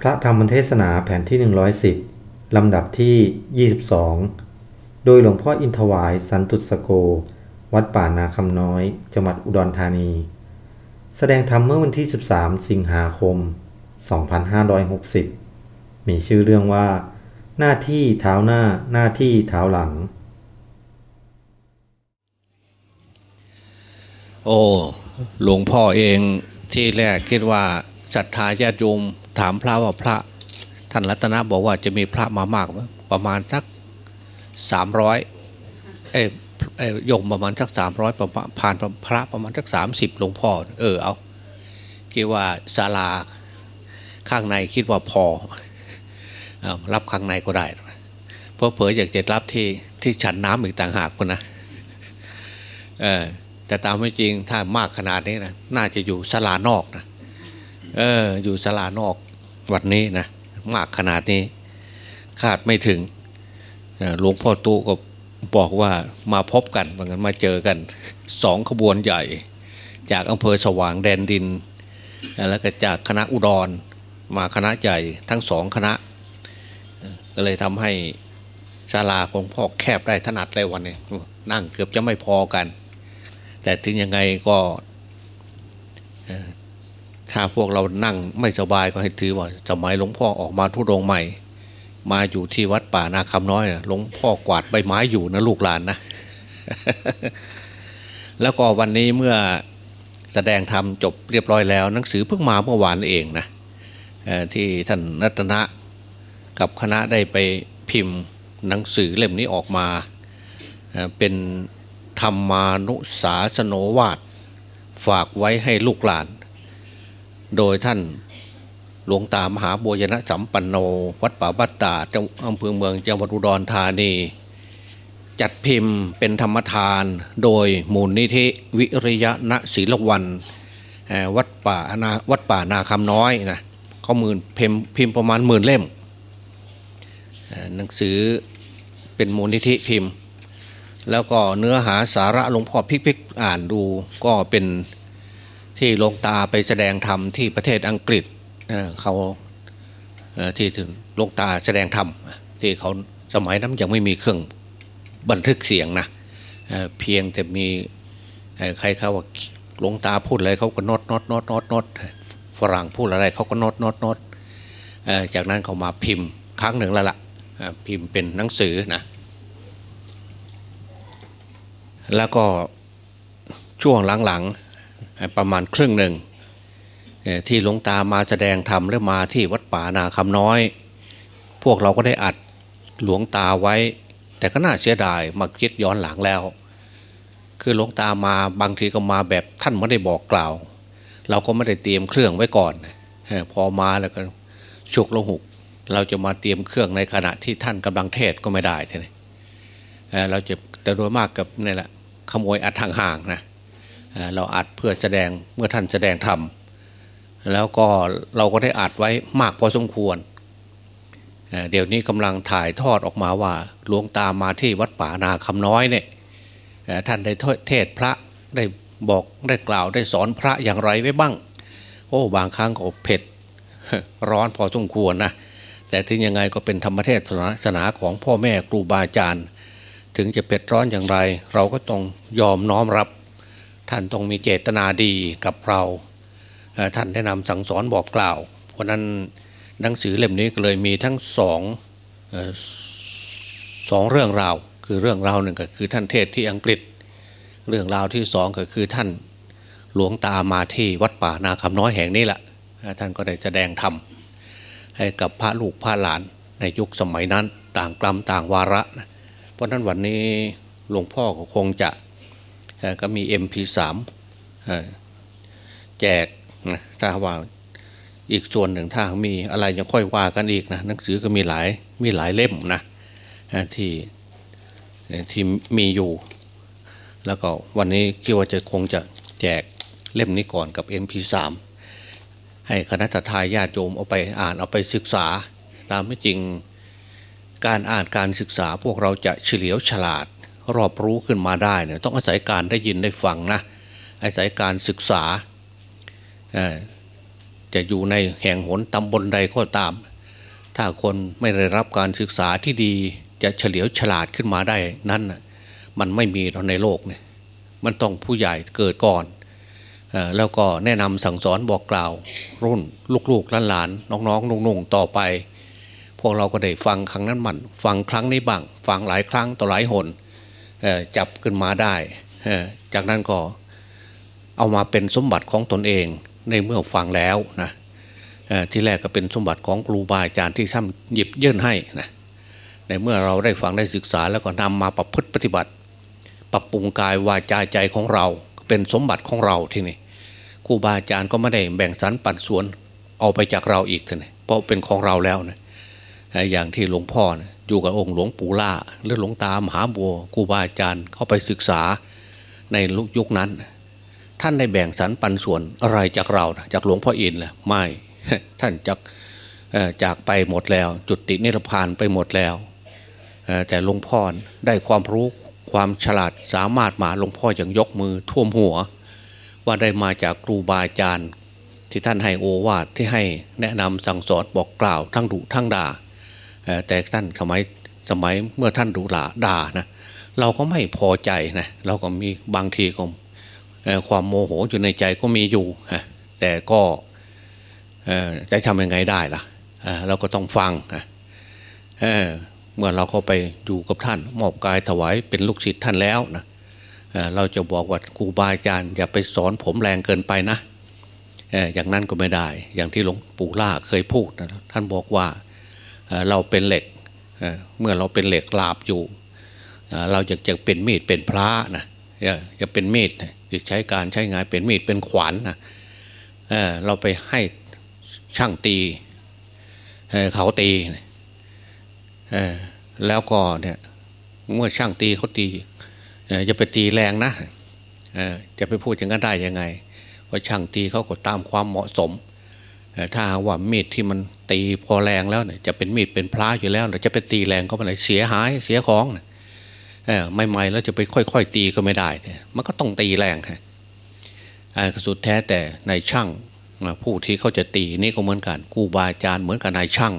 พระธรรมเทศนาแผ่นที่ 110 ลำดับที่ 22 โดยหลวงพ่ออินทวายสันตุสโก วัดป่านาคำน้อย จังหวัดอุดรธานี แสดงธรรมเมื่อวันที่ 13 สิงหาคม 2560 มีชื่อเรื่องว่า หน้าที่เท้าหน้าหน้าที่เท้าหลัง โอ้หลวงพ่อเองที่แรกคิดว่าศรัทธาญาติโยม ถามพระว่าพระ ท่านรัตนะบอกว่าจะมีพระมามากไหมประมาณสักสามร้อยเอ้ยเอ้ยมประมาณสักสามร้อยประมาณผ่านพระประมาณสักสามสิบหลวงพ่อ เออเอาคิดว่าศาลาข้างในคิดว่าพอเอารับข้างในก็ได้เพราะเผยอยากจะรับที่ที่ฉันน้ำอีกต่างหากคนนะเออแต่ตามไม่จริงถ้ามากขนาดนี้นะน่าจะอยู่สลานอกนะ เออ อยู่สลานอกวันนี้นะมากขนาดนี้คาดไม่ถึงหลวงพ่อตู้ก็บอกว่ามาพบกันเหมือนกันมาเจอกันสองขบวนใหญ่ จากอำเภอสว่างแดนดิน แล้วก็จากคณะอุดร มาคณะใหญ่ทั้งสองคณะ ก็เลยทำให้ศาลาของพ่อแคบได้ถนัดเลยวันนี้นั่งเกือบจะไม่พอกัน แต่ถึงยังไงก็ ถ้าพวกเรานั่งไม่สบายก็ให้ถือว่าสมัยหลวงพ่อออกมาทุดงใหม่ มาอยู่ที่วัดป่านาคำน้อยหลวงพ่อกวาดใบไม้อยู่นะลูกหลานนะ แล้วก็วันนี้เมื่อแสดงธรรมจบเรียบร้อยแล้ว หนังสือเพิ่งมาเมื่อวานเองนะที่ท่านรัตนะกับคณะได้ไปพิมพ์หนังสือเล่มนี้ออกมาเป็นธรรมานุสาสโนวาดฝากไว้ให้ลูกหลาน โดยท่านหลวงตามหาโบยนะสัมปันโน วัดป่าบัตตาจังอำเภอเมืองจังหวัดอุดรธานี จัดพิมพ์เป็นธรรมทาน โดยมูลนิธิวิริยะณศิลวันวัดป่านาวัดป่านาคำน้อยนะเขาหมื่นพิมพ์พิมพ์ประมาณหมื่นเล่มหนังสือเป็นมูลนิธิพิมพ์ แล้วก็เนื้อหาสาระหลวงพ่อพิกพิกอ่านดูก็เป็น ที่หลวงตาไปแสดงธรรมที่ประเทศอังกฤษเขาที่ถึงหลวงตาแสดงธรรมที่เขาสมัยนั้นยังไม่มีเครื่องบันทึกเสียงนะเพียงแต่มีใครเขาว่าหลวงตาพูดอะไรเขาก็นดนดนดนดนดฝรั่งพูดอะไรเขาก็นดนดนดจากนั้นเขามาพิมพ์ครั้งหนึ่งแล้วละ่ะพิมพ์เป็นหนังสือนะแล้วก็ช่วงหลังๆ ประมาณครึ่งหนึ่งที่หลวงตามาแสดงธรรมแล้วมาที่วัดป่านาคำน้อย พวกเราก็ได้อัดหลวงตาไว้ แต่ก็น่าเสียดายมาคิดย้อนหลังแล้ว คือหลวงตามาบางทีก็มาแบบท่านไม่ได้บอกกล่าว เราก็ไม่ได้เตรียมเครื่องไว้ก่อน พอมาแล้วก็ฉุกลงหุก เราจะมาเตรียมเครื่องในขณะที่ท่านกำลังเทศก็ไม่ได้ทีนี้เราจะแต่โดยมากกับนี่แหละขโมยอัดทางห่างนะ เราอัดเพื่อแสดงเมื่อท่านแสดงธรรมแล้วก็เราก็ได้อัดไว้มากพอสมควร เดี๋ยวนี้กำลังถ่ายทอดออกมาว่าหลวงตามาที่วัดป่านาคำน้อยเนี่ยท่านได้เทศพระได้บอกได้กล่าวได้สอนพระอย่างไรไว้บ้าง โอ้บางครั้งก็เผ็ดร้อนพอสมควรนะแต่ถึงยังไงก็เป็นธรรมเทศศาสนาของพ่อแม่ครูบาอาจารย์ ถึงจะเผ็ดร้อนอย่างไร เราก็ต้องยอมน้อมรับ ท่านต้องมีเจตนาดีกับเราท่านได้นำสั่งสอนบอกกล่าว เพราะนั้นหนังสือเล่มนี้ก็เลยมีทั้งสองสองเรื่องราว คือเรื่องราวหนึ่งก็คือท่านเทศที่อังกฤษ เรื่องราวที่สองก็คือท่านหลวงตามาที่วัดป่านาคำน้อยแห่งนี้แหละท่านก็ได้แสดงธรรมให้กับพระลูกพระหลานในยุคสมัยนั้นต่างกลัมต่างวาระนะเพราะนั้นวันนี้หลวงพ่อก็คงจะ ก็มี MP3 แจกนะถ้าว่าอีกส่วนหนึ่งถ้ามีอะไรจะค่อยว่ากันอีกนะหนังสือก็มีหลายมีหลายเล่มนะที่ที่มีอยู่ แล้วก็วันนี้คิดว่าจะคงจะแจกเล่มนี้ก่อนกับ MP3 ให้คณะทาญาติโยมเอาไปอ่านเอาไปศึกษา ตามไม่จริงการอ่านการศึกษาพวกเราจะเฉลียวฉลาด รอบรู้ขึ้นมาได้เนี่ยต้องอาศัยการได้ยินได้ฟังนะอาศัยการศึกษาจะอยู่ในแห่งหนตำบลใดก็ตาม ถ้าคนไม่ได้รับการศึกษาที่ดีจะเฉลียวฉลาดขึ้นมาได้นั้นมันไม่มีในโลกเนี่ยมันต้องผู้ใหญ่เกิดก่อนแล้วก็แนะนำสั่งสอนบอกกล่าว รุ่นลูกๆหลานๆน้องๆนุ่งๆต่อไป พวกเราก็ได้ฟังครั้งนั้นมัน ฟังครั้งนี้บ้าง ฟังหลายครั้งต่อหลายหน จับขึ้นมาได้ จากนั้นก็เอามาเป็นสมบัติของตนเองในเมื่อฟังแล้วนะที่แรกก็เป็นสมบัติของครูบาอาจารย์ที่ท่านหยิบยื่นให้นะในเมื่อเราได้ฟังได้ศึกษาแล้วก็นำมาประพฤติปฏิบัติ ปรับปรุงกายวาจาใจของเราเป็นสมบัติของเราที่นี่ครูบาอาจารย์ก็ไม่ได้แบ่งสรรปันส่วนเอาไปจากเราอีกทีนี่เพราะเป็นของเราแล้วนะอย่างที่หลวงพ่อนะ อยู่กับองค์หลวงปู่ล่าหรือหลวงตามหาบัวครูบาอาจารย์เข้าไปศึกษาในยุคนั้น ท่านได้แบ่งสรรปันส่วนอะไรจากเราจากหลวงพ่ออินแหละไม่ท่านจากจากไปหมดแล้ว จุดตินิพพานไปหมดแล้ว แต่หลวงพ่อได้ความรู้ความฉลาดสามารถมาหลวงพ่ออยังยกมือท่วมหัว ว่าได้มาจากครูบาอาจารย์ที่ท่านให้โอวาทที่ให้แนะนำสั่งสอนบอกกล่าวทั้งดุทั้งด่า แต่ท่านสมัยสมัยเมื่อท่านดุหลาด่านะเราก็ไม่พอใจนะเราก็มีบางทีก็ความโมโหอยู่ในใจก็มีอยู่แต่ก็จะทำยังไงได้ล่ะเราก็ต้องฟังเเมื่อเราเข้าไปอยู่กับท่านมอบกายถวายเป็นลูกศิษย์ท่านแล้วนะเราจะบอกว่าครูบาอาจารย์อย่าไปสอนผมแรงเกินไปนะอย่างนั้นก็ไม่ได้ อย่างที่หลวงปู่ล่าเคยพูดนะท่านบอกว่า เราเป็นเหล็กเมื่อเราเป็นเหล็กลาบอยู่ เราจะจะเป็นมีดเป็นพระนะจะเป็นมีดจะใช้การใช้งานเป็นมีดเป็นขวานนะเราไปให้ช่างตีเขาตีแล้วก็เนี่ยเมื่อช่างตีเขาตีจะไปตีแรงนะจะไปพูดอย่างนั้นได้ยังไงว่าช่างตีเขาก็ตามความเหมาะสม ถ้าว่ามีดที่มันตีพอแรงแล้วเนี่ยจะเป็นมีดเป็นพระอยู่แล้วจะไปตีแรงก็ไม่ได้เสียหายเสียของไม่ไม่แล้วจะไปค่อย ๆ ตีก็ไม่ได้ มันก็ต้องตีแรงค่ะสุดแท้แต่ในช่างผู้ที่เขาจะตีนี่ก็เหมือนกันกูบาอาจารย์เหมือนกับนายช่าง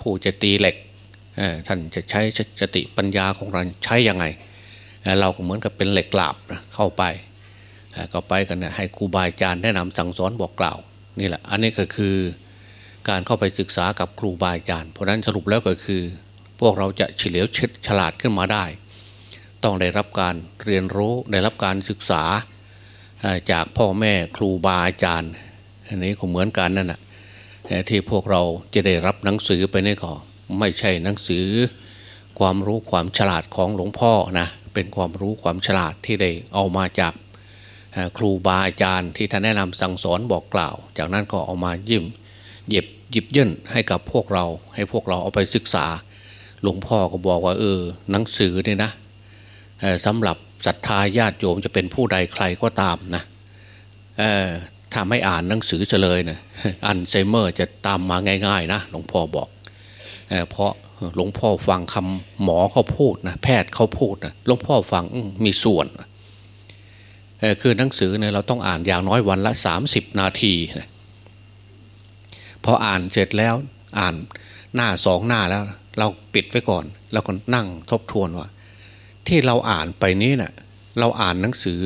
ผู้จะตีเหล็กท่านจะใช้สติปัญญาของเราใช้ยังไง เราก็เหมือนกับเป็นเหล็กหลาบเข้าไปก็ไปกันนะให้ครูบาอาจารย์แนะนำสั่งสอนบอกกล่าว นี่แหละ อันนี้ก็คือการเข้าไปศึกษากับครูบาอาจารย์ เพราะนั้นสรุปแล้วก็คือ พวกเราจะเฉลียวฉลาดขึ้นมาได้ ต้องได้รับการเรียนรู้ได้รับการศึกษาจากพ่อแม่ครูบาอาจารย์อันนี้ก็เหมือนกันนั่นแหะที่พวกเราจะได้รับหนังสือไปนี่ก็ไม่ใช่หนังสือ ความรู้ความฉลาดของหลวงพ่อนะเป็นความรู้ความฉลาดที่ได้เอามาจาก ครูบาอาจารย์ที่ท่านแนะนำสั่งสอนบอกกล่าว จากนั้นก็เอามายิ้มหยิบหยิบยื่นให้กับพวกเรา ให้พวกเราเอาไปศึกษา หลวงพ่อก็บอกว่าเออ หนังสือเนี่ยนะสำหรับศรัทธาญาติโยมจะเป็นผู้ใดใครก็ตามนะถ้าไม่อ่านหนังสือเฉลยนะอัลไซเมอร์จะตามมาง่าย ๆ นะหลวงพ่อบอกเพราะหลวงพ่อฟังคำหมอเขาพูดนะแพทย์เขาพูดนะหลวงพ่อฟังมีส่วน คือหนังสือเนี่ยเราต้องอ่านอย่างน้อยวันละสามสิบนาทีพออ่านเสร็จแล้วอ่านหน้าสองหน้าแล้ว เราปิดไว้ก่อน แล้วก็นั่งทบทวนว่า ที่เราอ่านไปนี้เนะ่ยเราอ่านหนังสือ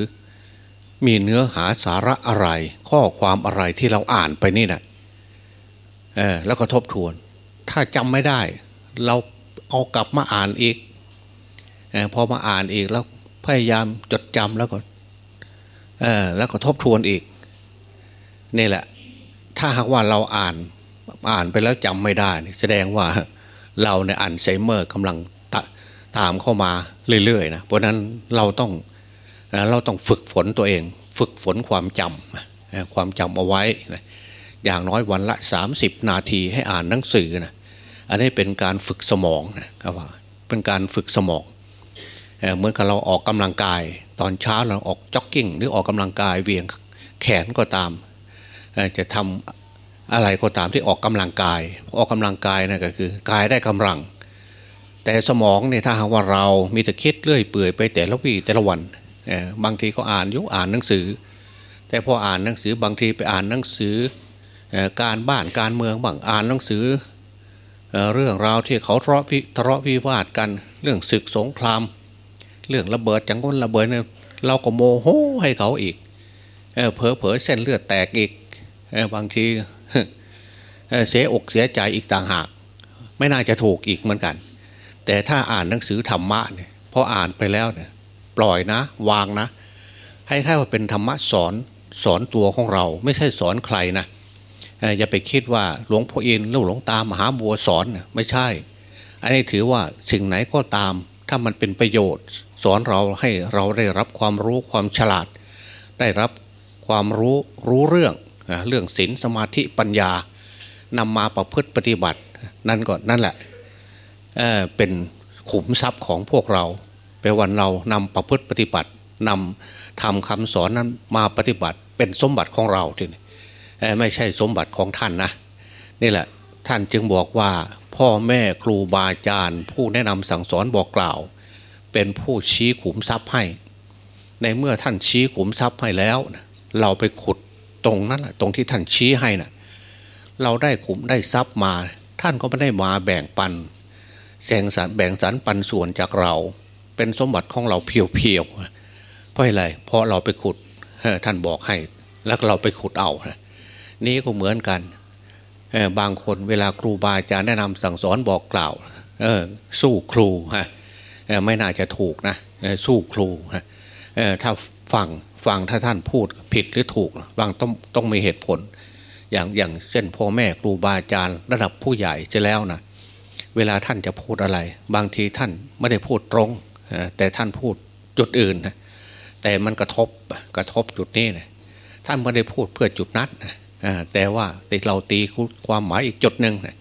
มีเนื้อหาสาระอะไร ข้อความอะไรที่เราอ่านไปนี่นะ่ะแล้วก็ทบทวน ถ้าจำไม่ได้ เราเอากลับมาอ่านอีกอพอมาอ่านอีกแล้วพยายามจดจำแล้วก็ แล้วก็ทบทวนอีกนี่แหละ ถ้าหากว่าเราอ่านอ่านไปแล้วจำไม่ได้ แสดงว่าเราในอัลไซเมอร์กำลังตตามเข้ามาเรื่อยๆนะเพราะนั้นเราต้องเราต้องฝึกฝนตัวเอง ฝึกฝนความจำความจำเอาไว้อย่างน้อยวันละ 30 นาทีให้อ่านหนังสือนะอันนี้เป็นการฝึกสมองนะครับว่าเป็นการฝึกสมองเหมือนกับเราออกกำลังกาย ตอนเช้าเราออกจ็อกกิ้งหรือออกกำลังกายเวียงแขนก็ตาม จะทำอะไรก็ตามที่ออกกำลังกาย ออกกำลังกายนะก็คือกายได้กำลัง แต่สมองเนี่ยถ้าหากว่าเรามีแต่คิดเรื่อยเปื่อยไปแต่ละวี่แต่ละวันบางทีก็อ่านยุอ่านหนังสือ แต่พออ่านหนังสือบางทีไปอ่านหนังสือการบ้านการเมืองบ้างอ่านหนังสือเรื่องราวที่เขาทะเลาะวิวาทกันเรื่องศึกสงคราม เรื่องระเบิดจังก้นระเบิดเนี่ยเราก็โมโหให้เขาอีกเเผลอเผลอเส้นเลือดแตกอีกบางทีเสียอกเสียใจอีกต่างหาก ไม่น่าจะถูกอีกเหมือนกัน แต่ถ้าอ่านหนังสือธรรมะเนี่ยพออ่านไปแล้วเนี่ย ปล่อยนะ วางนะ ให้แค่ว่าเป็นธรรมะสอนสอนตัวของเรา ไม่ใช่สอนใครนะอย่าไปคิดว่าหลวงพ่ออินหรือหลวงตามหาบัวสอนไม่ใช่ อันนี้ถือว่าสิ่งไหนก็ตาม ถ้ามันเป็นประโยชน์ สอนเราให้เราได้รับความรู้ความฉลาด ได้รับความรู้รู้เรื่องเรื่องศีลสมาธิปัญญานำมาประพฤติปฏิบัติ นั่นก็นั่นแหละเเป็นขุมทรัพย์ของพวกเราแปวันเรานำประพฤติปฏิบัตินำทำคำสอนนั้นมาปฏิบัติ เป็นสมบัติของเราทีนี้ไม่ใช่สมบัติของท่านนะนี่แหละท่านจึงบอกว่าพ่อแม่ครูบาอาจารย์ ผู้แนะนำสั่งสอนบอกกล่าว เป็นผู้ชี้ขุมทรัพย์ให้ ในเมื่อท่านชี้ขุมทรัพย์ให้แล้วเราไปขุดตรงนั้นแหละตรงที่ท่านชี้ให้นะ่ะเราได้ขุมได้ทรัพย์มา ท่านก็ไม่ได้มาแบ่งปันแสงสารแบ่งสารปันส่วนจากเรา เป็นสมบัติของเราเพียวๆเพราะอะไรเพราะเราไปขุดท่านบอกให้แล้วเราไปขุดเอานี้ก็เหมือนกันบางคนเวลาครูบาอาจารย์แนะนำสั่งสอนบอกกล่าวสู้ครูฮะ ไม่น่าจะถูกนะสู้ครูฮะถ้าฟังฟังถ้าท่านพูดผิดหรือถูกบางต้องต้องมีเหตุผล อย่างอย่างเช่นพ่อแม่ครูบาอาจารย์ระดับผู้ใหญ่จะแล้วนะเวลาท่านจะพูดอะไร บางทีท่านไม่ได้พูดตรง แต่ท่านพูดจุดอื่นนะแต่มันกระทบกระทบจุดนี้นะท่านไม่ได้พูดเพื่อจุดนัดนะแต่ว่าติเราตีความหมายอีกจุดหนึ่งนะ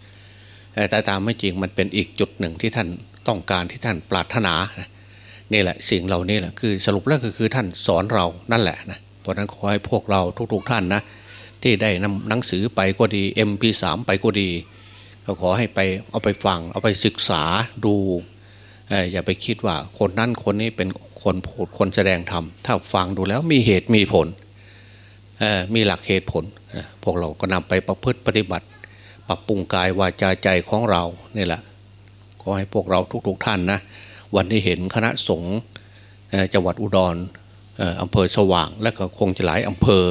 แต่ตามไม่จริงมันเป็นอีกจุดหนึ่งที่ท่าน ต้องการที่ท่านปรารถนานี่แหละสิ่งเหล่านี้แหละคือสรุปแล้วก็คือท่านสอนเรานั่นแหละนะเพราะนั้นขอให้พวกเราทุก ๆท่านนะที่ได้นำหนังสือไปก็ดี MP3 ไปก็ดีก็ขอให้ไปเอาไปฟังเอาไปศึกษาดูอย่าไปคิดว่าคนนั้นคนนี้เป็นคนพูดคนแสดงธรรมถ้าฟังดูแล้วมีเหตุมีผลมีหลักเหตุผล พวกเราก็นำไปประพฤติปฏิบัติ ปรับปรุงกายวาจาใจของเรานี่แหละ ขอให้พวกเราทุกๆทท่านนะวันนี้เห็นคณะสงฆ์จังหวัดอุดรอำเภอสว่าง และก็คงจะหลายอำเภอ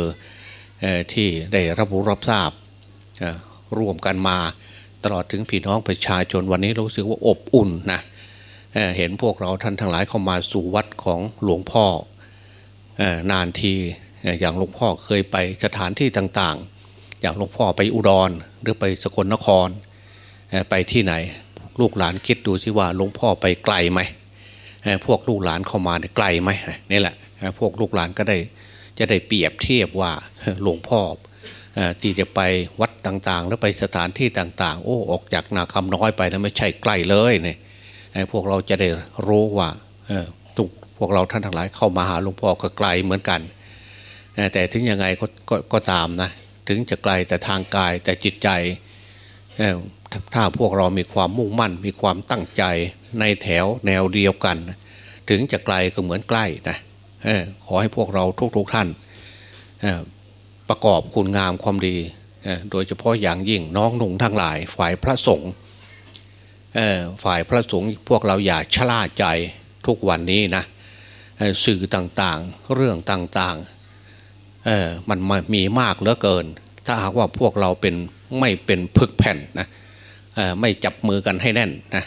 ที่ได้รับรู้รับทราบร่วมกันมา ตลอดถึงพี่น้องประชาชนวันนี้รู้สึกว่าอบอุ่นนะเเห็นพวกเราท่านทั้งหลายเข้ามาสู่วัดของหลวงพ่อนานทีอย่างหลวงพ่อเคยไปสถานที่ต่างๆ อย่างหลวงพ่อไปอุดรหรือไปสกลนครไปที่ไหน ลูกหลานคิดดูสิว่าหลวงพ่อไปไกลไหมพวกลูกหลานเข้ามาไกลไหมนี่แหละพวกลูกหลานก็ได้จะได้เปรียบเทียบว่าหลวงพ่อที่จะไปวัดต่างๆ แล้วไปสถานที่ต่าง ๆ โอ้ออกจากนาคำน้อยไปนะไม่ใช่ใกล้เลยเนี่ยพวกเราจะได้รู้ว่าทุกพวกเราท่านทั้งหลายเข้ามาหาหลวงพ่อก็ไกลเหมือนกัน แต่ถึงยังไงกกก็ตามนะถึงจะไกลแต่ทางกายแต่จิตใจ ถ้าพวกเรามีความมุ่งมั่น มีความตั้งใจในแถวแนวเดียวกัน ถึงจะไกลก็เหมือนใกล้นะขอให้พวกเราทุกๆทท่านประกอบคุณงามความดี โดยเฉพาะอย่างยิ่งน้องหนุ่งทั้งหลาย ฝ่ายพระสงฆ์ฝ่ายพระสงฆ์พวกเราอย่าชลาใจทุกวันนี้นะสื่อต่างๆ เรื่องต่างๆมันมีมากเหลือเกิน ถ้าหากว่าพวกเราเป็นไม่เป็นพึกแผ่นนะ ไม่จับมือกันให้แน่นนะ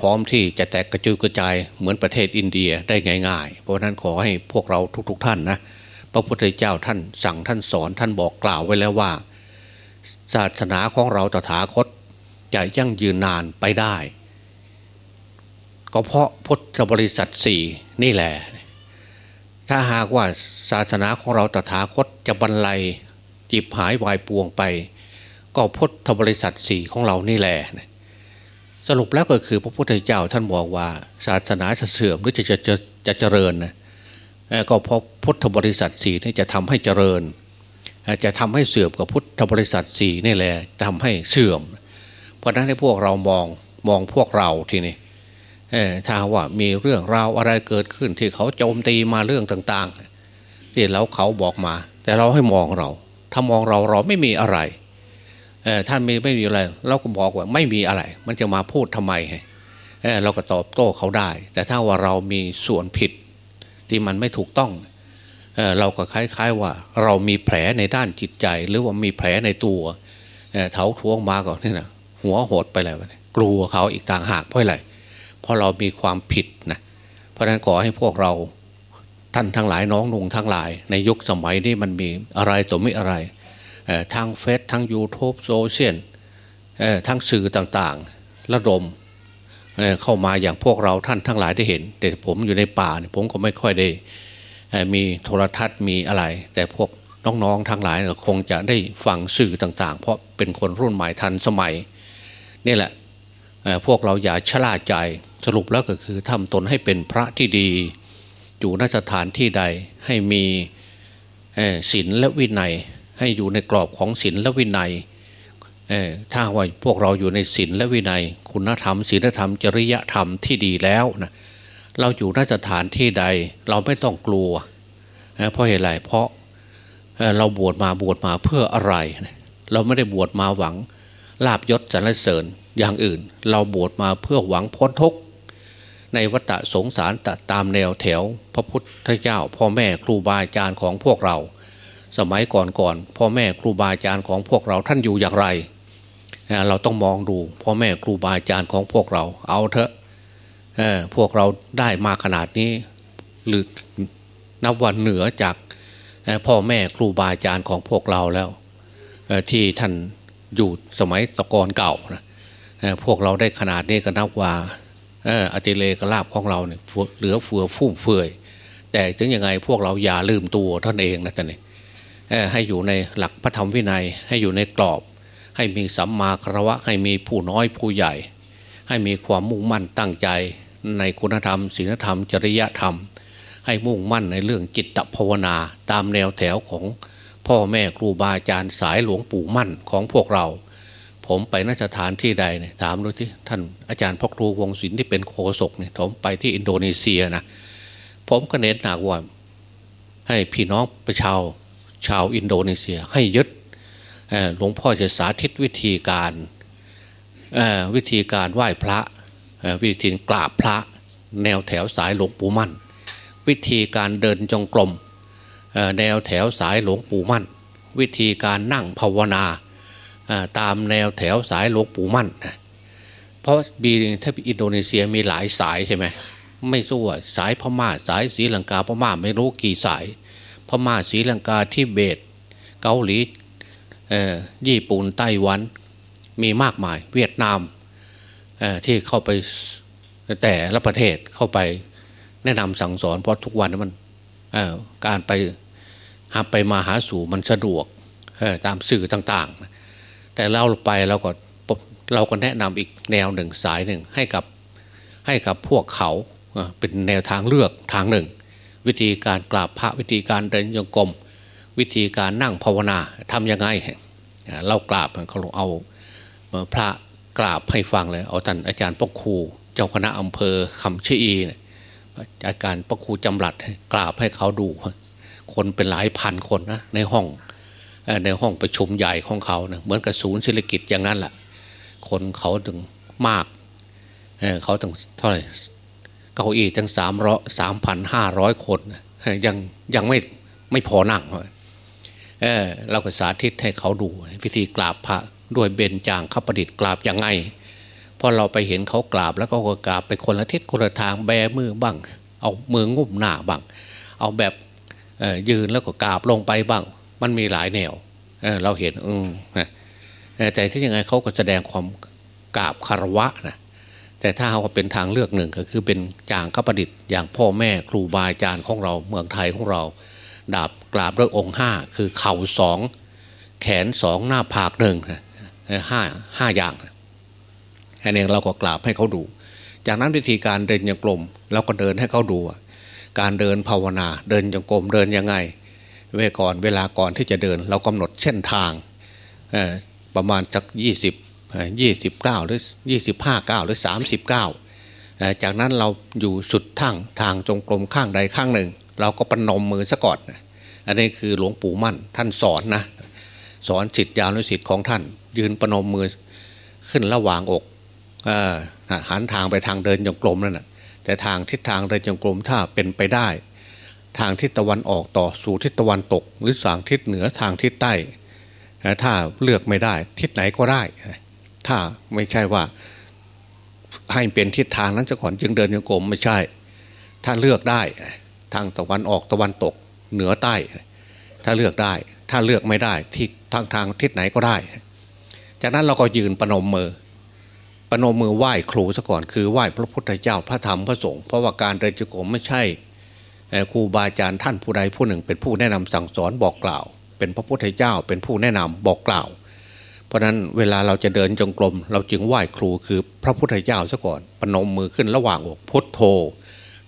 พร้อมที่จะแตกกระจุยกระจายเหมือนประเทศอินเดียได้ง่าย ๆ เพราะนั้นขอให้พวกเราทุกๆทท่านนะพระพุทธเจ้าท่านสั่งท่านสอนท่านบอกกล่าวไว้แล้วว่า ศาสนาของเราตถาคตจะยั่งยืนนานไปได้ ก็เพราะพุทธบริษัทสี่นี่แหละ ถ้าหากว่าศาสนาของเราตถาคตจะบรรลัยจิบหายวายปวงไป ก็พุทธบริษัทสี่ของเรานี่แหละสรุปแล้วก็คือพระพุทธเจ้าท่านบอกว่า ศาสนาจะเสื่อมหรือจะจะจะจะเจริญนะก็เพราะพุทธบริษัทสี่นี่จะทำให้เจริญ จะทำให้เสื่อมกับพุทธบริษัทสี่นี่แหละทำให้เสื่อม เพราะนั้นให้พวกเรามองมองพวกเราทีนี้ถ้าว่ามีเรื่องราวอะไรเกิดขึ้นที่เขาโจมตีมาเรื่องต่าง ๆ ที่เราเขาบอกมา แต่เราให้มองเรา ถ้ามองเราเราไม่มีอะไร เออท่านไม่ไม่มีอะไร เราก็บอกว่าไม่มีอะไร มันจะมาพูดทำไมเออเราก็ตอบโต้เขาได้ แต่ถ้าว่าเรามีส่วนผิดที่มันไม่ถูกต้องเออเราก็คล้าย ๆว่า เรามีแผลในด้านจิตใจ หรือว่ามีแผลในตัวเออเท้าท้วงมาก่อนนี่นะหัวโหดไปแล้วกลัวเขาอีกต่างหากเพราะอะไรเพราะเรามีความผิดนะเพราะฉะนั้นขอให้พวกเราท่านทั้งหลายน้องนุงทั้งหลาย ในยุคสมัยนี้มันมีอะไรตัวไม่อะไร ทางเฟซทาง YouTube โซเชียลทั้งสื่อต่างๆ ระดมเเข้ามาอย่างพวกเราท่านทั้งหลายได้เห็น แต่ผมอยู่ในป่าผมก็ไม่ค่อยได้มีโทรทัศน์มีอะไร แต่พวกน้องๆทั้งหลายคงจะได้ฟังสื่อต่าง ๆ เพราะเป็นคนรุ่นใหม่ทันสมัยนี่แหละพวกเราอย่าชะล่าใจสรุปแล้วก็คือทำตนให้เป็นพระที่ดี อยู่นสถานที่ใดให้มีศีลและวินัย ให้อยู่ในกรอบของศีลและวินัยถ้าว่าพวกเราอยู่ในศีลและวินัย คุณธรรมศีลธรรมจริยธรรมที่ดีแล้วนะเราอยู่นสถานที่ใดเราไม่ต้องกลัวเพราะเหตุไรเพราะเราบวชมาบวชมาเพื่ออะไร เราไม่ได้บวชมาหวังลาบยศสรรเสริญอย่างอื่น เราบวชมาเพื่อหวังพ้นทุกข์ในวัฏสงสารตามแนวแถว พระพุทธเจ้าพ่อแม่ครูบาอาจารย์ของพวกเรา สมัยก่อนๆพ่อแม่ครูบาอาจารย์ของพวกเราท่านอยู่อย่างไร เราต้องมองดูพ่อแม่ครูบาอาจารย์ของพวกเราเอาเถอะพวกเราได้มาขนาดนี้หรือนับวันเหนือจากพ่อแม่ครูบาอาจารย์ของพวกเราแล้วที่ท่านอยู่สมัยตะกอนเก่านะพวกเราได้ขนาดนี้ก็นับว่าอติเลกลาบของเราเนี่ยเหลือเฟือฟุ่มเฟือย แต่ถึงยังไงพวกเราอย่าลืมตัวท่านเองนะท่านนี่ ให้อยู่ในหลักพระธรรมวินัย ให้อยู่ในกรอบ ให้มีสัมมาคารวะ ให้มีผู้น้อยผู้ใหญ่ ให้มีความมุ่งมั่นตั้งใจ ในคุณธรรมศีลธรรม จริยธรรม ให้มุ่งมั่นในเรื่องจิตภาวนา ตามแนวแถวของพ่อแม่ครูบาอาจารย์สายหลวงปู่มั่นของพวกเรา ผมไปนสถานที่ใดเนี่ยถามดูที่ท่านอาจารย์พ่อครูวงศิลป์ที่เป็นโคศกเนี่ยผมไปที่อินโดนีเซียนะผมก็เน้นหนักว่าให้พี่น้องประชาว ชาวอินโดนีเซียให้ยึดหลวงพ่อจะสาธิตวิธีการวิธีการไหว้พระวิธีกราบพระแนวแถวสายหลวงปู่มั่น วิธีการเดินจงกรมแนวแถวสายหลวงปู่มั่น วิธีการนั่งภาวนาตามแนวแถวสายหลวงปู่มั่นเพราะบีถ้าอินโดนีเซียมีหลายสายใช่ไหมไม่สู้สายพม่าสายศรีลังกาพม่าไม่รู้กี่สาย พม่าศรีลังกาที่เบต เกาหลีญี่ปุ่นไต้หวัน มีมากมายเวียดนามที่เข้าไปแต่ละประเทศเข้าไปแนะนำสั่งสอนเพราะทุกวันมันการไปหาไปมาหาสู่มันสะดวกตามสื่อต่างๆ แต่เราไปเราก็เราก็แนะนำอีกแนวหนึ่งสายหนึ่งให้กับให้กับพวกเขาเป็นแนวทางเลือกทางหนึ่ง วิธีการกราบพระวิธีการเดินโยงกรมวิธีการนั่งภาวนาทำยังไงเรากราบเขาเอาพระกราบให้ฟังเลย เอาท่านอาจารย์ปกครูเจ้าคณะอำเภอคำชีนอาการปกครูจำรัดกราบให้เขาดู คนเป็นหลายพันคนนะในห้องในห้องประชุมใหญ่ของเขาเนะเหมือนกับศูนย์ศิลกิจอย่างนั้นแหละคนเขาถึงมากเขาถึงเท่าไหร่ เก้าอี้ทั้งสามร้อยสามพันห้าร้อยคนยังยังไม่ไม่พอนั่งเออเราก็สาธิตให้เขาดูวิธีกราบพระด้วยเบญจางข้าประดิษฐ์กราบยังไงพอเราไปเห็นเขากราบแล้วก็กราบไปคนละทิศคนละทางแบมือบ้าง เอามืองุ่มหน้าบ้าง เอาแบบยืนแล้วก็กราบลงไปบ้าง มันมีหลายแนวเเราเห็นอืมแต่ที่ยังไงเขาก็แสดงความกราบคารวะนะ แต่ถ้าเขาเป็นทางเลือกหนึ่งก็คือเป็นจางข้าประดิษฐ์อย่างพ่อแม่ครูบาอาจารย์ของเราเมืองไทยของเรา ดาบกราบด้วยองค์ห้าคือเข่าสองแขนสองหน้าผากหนึ่งห้าห้าอย่างอันนี้เราก็กราบให้เขาดู จากนั้นวิธีการเดินยังกลมเราก็เดินให้เขาดู การเดินภาวนาเดินยังกลมเดินยังไง เวก่อนเวลาก่อนที่จะเดิน เรากำหนดเส้นทางประมาณจากยี่สิบ ยี่สิบเก้าหรือยี่สิบห้าเก้าหรือสามสิบเก้าจากนั้นเราอยู่สุดทางทางจงกรมข้างใดข้างหนึ่ง เราก็ปนมมือซะก่อนอันนี้คือหลวงปู่มั่นท่านสอนนะสอนสิทธิยานุสิทธิ์ของท่าน ยืนปนมมือขึ้นระหว่างอกหันทางไปทางเดินจงกรมนั่นแหะแต่ทางทิศทางเดินจงกรมถ้าเป็นไปได้ ทางทิศตะวันออกต่อสู่ทิศตะวันตก หรือสางทิศเหนือทางทิศใต้ถ้าเลือกไม่ได้ ทิศไหนก็ได้ ถ้าไม่ใช่ว่า ให้เป็นทิศทางนั้นจะก่อนจึงเดินจงกมไม่ใช่ ถ้าเลือกได้ ทางตะวันออกตะวันตก เหนือใต้ ถ้าเลือกได้ ถ้าเลือกไม่ได้ที่ทางทางทิศไหนก็ได้ จากนั้นเราก็ยืนประนมมือประนมมือไหว้ครูซะก่อนคือไหว้พระพุทธเจ้าพระธรรมพระสงฆ์เพราะว่าการเดินจงกรมไม่ใช่ครูบาอาจารย์ท่านผู้ใดผู้หนึ่ง เป็นผู้แนะนำสั่งสอนบอกกล่าว เป็นพระพุทธเจ้าเป็นผู้แนะนำบอกกล่าว เพราะนั้นเวลาเราจะเดินจงกรมเราจึงไหว้ครูคือพระพุทธเจ้าซะก่อนปนมมือขึ้นระหว่างอกพุทโธ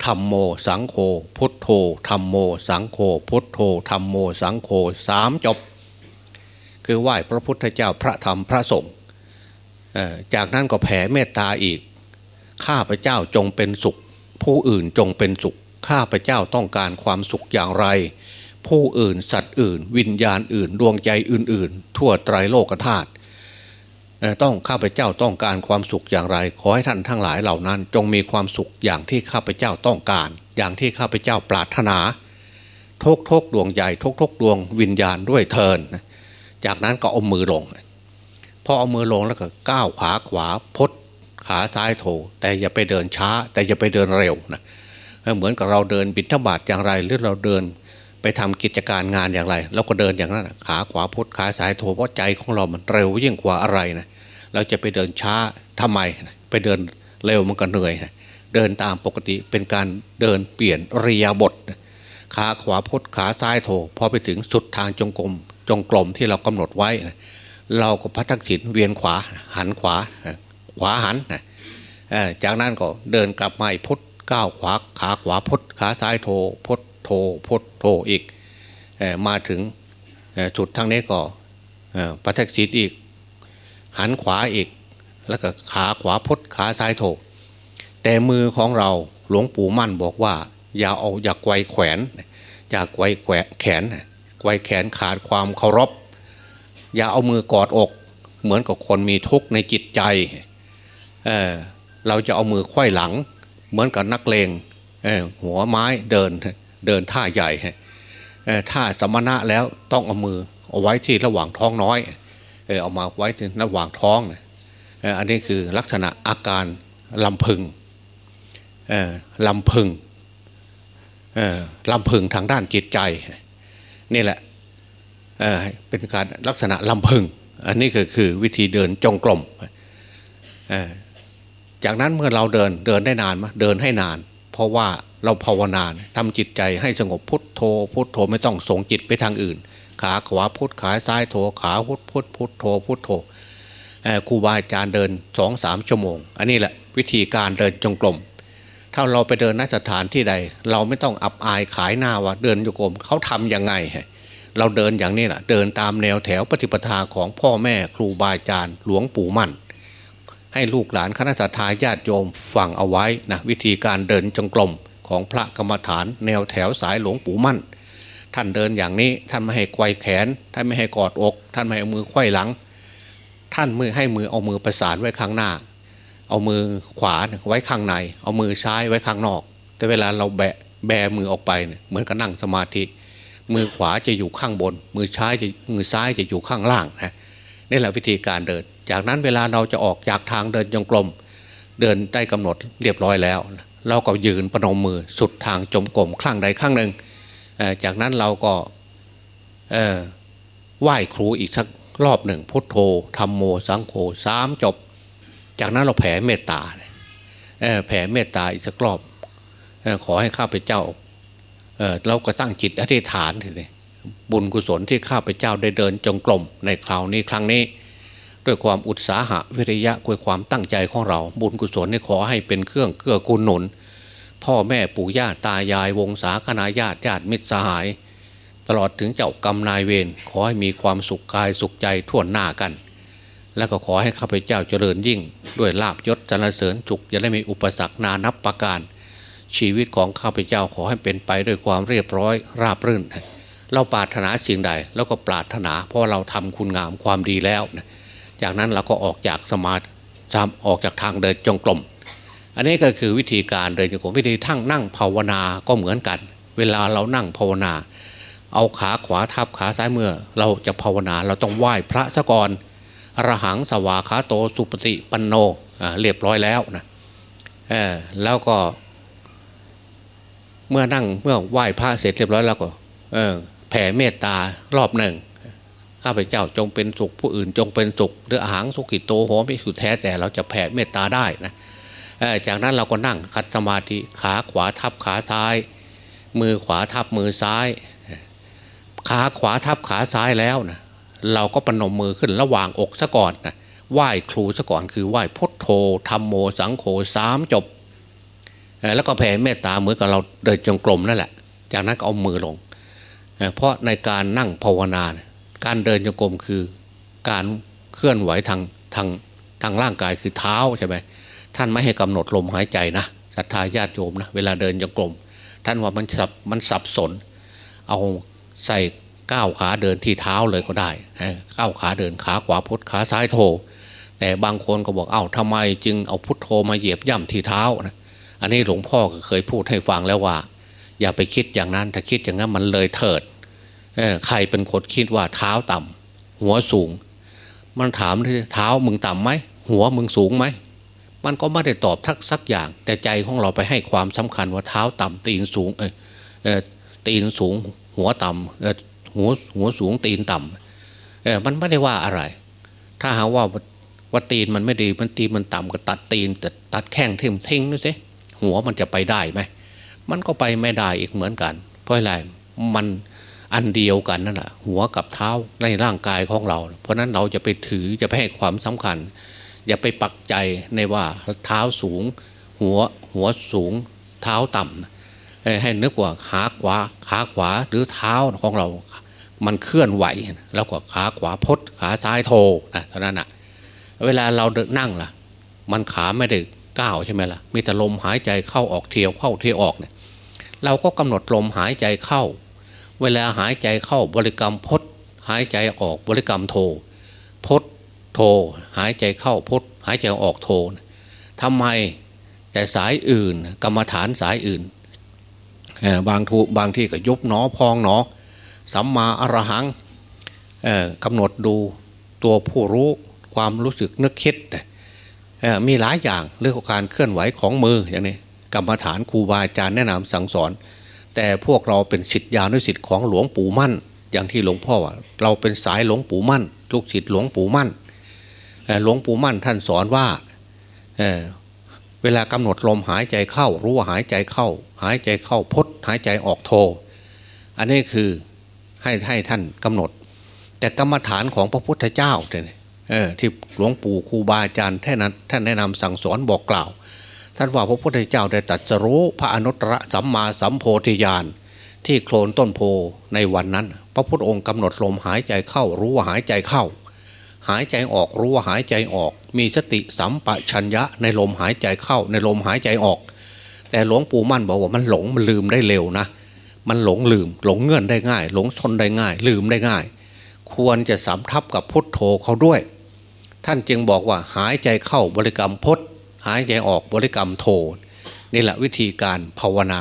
ธรรมโม สังโฆพุทโธธรรมโม สังโฆพุทโธธรรมโม สังโฆสามจบ คือไหว้พระพุทธเจ้าพระธรรมพระสงฆ์จากนั้นก็แผ่เมตตาอีก ข้าพเจ้าจงเป็นสุข ผู้อื่นจงเป็นสุข ข้าพเจ้าต้องการความสุขอย่างไร ผู้อื่น สัตว์อื่น วิญญาณอื่น ดวงใจอื่น ๆ ทั่วไตรโลกธาตุต้องข้าพเจ้าต้องการความสุขอย่างไร ขอให้ท่านทั้งหลายเหล่านั้น จงมีความสุขอย่างที่ข้าพเจ้าต้องการ อย่างที่ข้าพเจ้าปรารถนาทกทกดวงใหญ่ทกทกดวงวิญญาณด้วยเทินจากนั้นก็เอามือลงพอเอามือลงแล้วก็ก้าวขาขวาพดขาซ้ายโถ แต่อย่าไปเดินช้า แต่อย่าไปเดินเร็วนะเหมือนกับเราเดินบิณฑบาตอย่างไรหรือเราเดิน ไปทำกิจการงานอย่างไรเราก็เดินอย่างนั้นขาขวาพดขาซ้ายโถเพราะใจของเรามันเร็วยิ่งกว่าอะไรนะเราจะไปเดินช้าทำไมไปเดินเร็วมันก็เหนื่อยเดินตามปกติเป็นการเดินเปลี่ยนเรียบทขาขวาพดขาซ้ายโถพอไปถึงสุดทางจงกรมจงกรมที่เรากำหนดไว้นะเราก็พัทักษิณเวียนขวาหันขวาขวาหันจากนั้นก็เดินกลับมาพุทธก้าวขวาขาขวาพุทธขาซ้ายโทพุทธโทพุทโทอีกมาถึงจุดทางนี้ก็พัทักษิณอีก หันขวาอีก แล้วก็ขาขวาพุทธขาซ้ายโทแต่มือของเราหลวงปู่มั่นบอกว่า อย่าเอาอย่าไกวแขวนอย่าไกวแขนไกวแขนขาดความเคารพ อย่าเอามือกอดอก เหมือนกับคนมีทุกข์ในจิตใจเเราจะเอามือควยหลัง เหมือนกับนักเลงหัวไม้เดิน เดินท่าใหญ่ท่าสมณะแล้วต้องเอามือเอาไว้ที่ระหว่างท้องน้อยเอามาไว้ที่ระหว่างท้องอันนี้คือลักษณะอาการลำพึงลำพึงลำพึงทางด้านจิตใจนี่แหละเเป็นการลักษณะลำพึง อันนี้ก็คือวิธีเดินจงกรมจากนั้นเมื่อเราเดินเดินได้นานมาเดินให้นาน เพราะว่า เราภาวนาทำจิตใจให้สงบพุทโธพุทโธไม่ต้องส่งจิตไปทางอื่น ขาขวาพุทขาซ้ายโธขาพุทพุทพุทโธพุทโธครูบาอาจารย์เดินสองสามชั่วโมง อันนี้แหละวิธีการเดินจงกรมถ้าเราไปเดินนสถานที่ใด เราไม่ต้องอับอายขายหน้าว่าเดินจงกรมเขาทำยังไง เราเดินอย่างนี้แหละเดินตามแนวแถวปฏิปทาของพ่อแม่ครูบาอาจารย์หลวงปู่มั่น ให้ลูกหลานคณะสัตยาญาติโยมฟังเอาไว้นะวิธีการเดินจงกรม ของพระกรรมฐาน แนวแถวสายหลวงปู่มั่น ท่านเดินอย่างนี้ท่านไม่ให้ไกวแขน ท่านไม่ให้กอดอก ท่านไม่ให้มือไขว้หลัง ท่านมือให้มือเอามือประสานไว้ข้างหน้า เอามือขวาไว้ข้างใน เอามือซ้ายไว้ข้างนอก แต่เวลาเราแบะแบมือออกไปเนี่ยเหมือนกับนั่งสมาธิ มือขวาจะอยู่ข้างบน มือซ้ายจะมือซ้ายจะอยู่ข้างล่างนะนี่แหละวิธีการเดิน จากนั้นเวลาเราจะออกจากทางเดินจงกรมเดินได้กำหนดเรียบร้อยแล้ว เราก็ยืนประนมมือสุดทางจมกลมข้างใดข้างหนึ่ง จากนั้นเราก็ไหว้ครูอีกสักรอบหนึ่งพุทโธธรรมโมสังโฆสามจบ จากนั้นเราแผ่เมตตาแผ่เมตตาอีกสักรอบขอให้ข้าพเจ้าเราก็ตั้งจิตอธิษฐานทีนี้บุญกุศลที่ข้าพเจ้าได้เดินจงกรมในคราวนี้ครั้งนี้ ด้วยความอุตสาหะวิริยะด้วยความตั้งใจของเรา บุญกุศลนี่ขอให้เป็นเครื่องเกื้อกูลหนุน พ่อแม่ปู่ย่าตายายวงศาคณาญาติญาติมิตรสหาย ตลอดถึงเจ้ากรรมนายเวรขอให้มีความสุขกายสุขใจทั่วหน้ากัน และก็ขอให้ข้าพเจ้าเจริญยิ่ง ด้วยลาบยศจรรเสริญจุกอย่าได้มีอุปสรรคนานับประการ ชีวิตของข้าพเจ้าขอให้เป็นไปด้วยความเรียบร้อยราบรื่น เราปรารถนาสิ่งใดแล้วก็ปรารถนา เพราะเราทำคุณงามความดีแล้ว จากนั้นเราก็ออกจากสมาธิออกจากทางเดินจงกรม อันนี้ก็คือวิธีการเดินจงกรมวิธีทั้งนั่งภาวนาก็เหมือนกัน เวลาเรานั่งภาวนา เอาขาขวาทับขาซ้ายเมื่อ เราจะภาวนาเราต้องไหว้พระสะก่อนอรหังสวาขาโตสุปฏิปันโนเรียบร้อยแล้วนะแล้วก็ เมื่อนั่งเมื่อไหว้พระเสร็จเรียบร้อยแล้วก็แผ่เมตตารอบหนึ่งข้าพเจ้าจงเป็นสุขผู้อื่นจงเป็นสุขหรืออาหารสุขิโตโหไม่สุดแท้แต่เราจะแผ่เมตตาได้นะ จากนั้นเราก็นั่งคัดสมาธิขาขวาทับขาซ้าย มือขวาทับมือซ้าย ขาขวาทับขาซ้ายแล้วนะเราก็ปนมมือขึ้นระหว่างอกซะก่อนนะไหว้ครูซะก่อนคือไหว้พุทโธธรรมโมสังโฆสามจบ แล้วก็แผ่เมตตาเหมือนกับเราเดินจงกรมนั่นแหละ จากนั้นก็เอามือลง เพราะในการนั่งภาวนา การเดินจงกรมคือการเคลื่อนไหวทางทางทางร่างกายคือเท้าใช่ไหม ท่านไม่ให้กำหนดลมหายใจนะศรัทธาญาติโยมนะเวลาเดินจงกรมท่านว่ามันสับมันสับสน เอาใส่ก้าวขาเดินที่เท้าเลยก็ได้ก้าวขาเดินขาขวาพุทขาซ้ายโถแต่บางคนก็บอกเอา้าทำไมจึงเอาพุทโธมาเหยียบย่ำที่เท้านะอันนี้หลวงพ่อก็เคยพูดให้ฟังแล้วว่า อย่าไปคิดอย่างนั้นถ้าคิดอย่างนั้นมันเลยเถิดใครเป็นคนคิดว่าเท้าต่ำหัวสูง มันถามที่เท้ามึงต่ำไหมหัวมึงสูงไหม มันก็ไม่ได้ตอบทักสักอย่าง แต่ใจของเราไปให้ความสำคัญว่าเท้าต่ำตีนสูงเออตีนสูง หัวต่ำเออหัวหัวสูงตีนต่ำเออมันไม่ได้ว่าอะไร ถ้าหาว่าว่าตีนมันไม่ดีมันตีนมันต่ำก็ตัดตีนแต่ตัดแข้งทิ้งทิ้งดูสิหัวมันจะไปได้ไหมมันก็ไปไม่ได้อีกเหมือนกัน เพราะอะไรมันอันเดียวกันนั่นแหละหัวกับเท้าในร่างกายของเรา เพราะนั้นเราจะไปถือจะไปให้ความสำคัญ อย่าไปปักใจในว่าเท้าสูง หัวหัวสูง เท้าต่ำให้นึกว่าขาขวาขาขวาหรือเท้าของเรา มันเคลื่อนไหว แล้วก็ขาขวาพดขาซ้ายโทนะเท่านั้นนะเวลาเราเดินนั่งล่ะ มันขาไม่ได้ก้าวใช่ไหมล่ะมีแต่ลมหายใจเข้าออกเที่ยวเข้าเที่ยวออกเนี่ยเราก็กำหนดลมหายใจเข้า เวลาหายใจเข้าบริกรรมพดหายใจออกบริกรรมโทพด โทหายใจเข้าพดหายใจออกโททำไมแต่สายอื่น กรรมฐานสายอื่น บางทูบางที่ก็ยุบหนอพองหนอสัมมาอรหังกำหนดดูตัวผู้รู้ความรู้สึกนึกคิดมีหลายอย่างเรื่องของการเคลื่อนไหวของมืออย่างนี้กรรมฐานครูบาอาจารย์แนะนำสั่งสอน แต่พวกเราเป็นสิทธิานุสิทธิ์ของหลวงปู่มั่น อย่างที่หลวงพ่อว่าเราเป็นสายหลวงปู่มั่น ลูกศิษย์หลวงปู่มั่น หลวงปู่มั่นท่านสอนว่าเเวลากำหนดลมหายใจเข้า รู้ว่าหายใจเข้า หายใจเข้าพดหายใจออกโท อันนี้คือให้ให้ท่านกำหนด แต่กรรมฐานของพระพุทธเจ้าเนี่ยที่หลวงปู่ครูบาอาจารย์ท่านนั้นท่านแนะนำสั่งสอนบอกกล่าว ท่านว่าพระพุทธเจ้าได้ตรัสรู้พระอนุตตรสัมมาสัมโพธิญาณที่โคลนต้นโพในวันนั้น พระพุทธองค์กำหนดลมหายใจเข้า รู้ว่าหายใจเข้า หายใจออกรู้ว่าหายใจออก มีสติสัมปชัญญะในลมหายใจเข้าในลมหายใจออก แต่หลวงปู่มั่นบอกว่ามันหลงมันลืมได้เร็วนะ มันหลงลืม หลงเงื่อนได้ง่าย หลงชนได้ง่าย ลืมได้ง่าย ควรจะสำทับกับพุทโธเขาด้วย ท่านจึงบอกว่าหายใจเข้าบริกรรมพดหายใจออกบริกรรมโทนี่แหละวิธีการภาวนา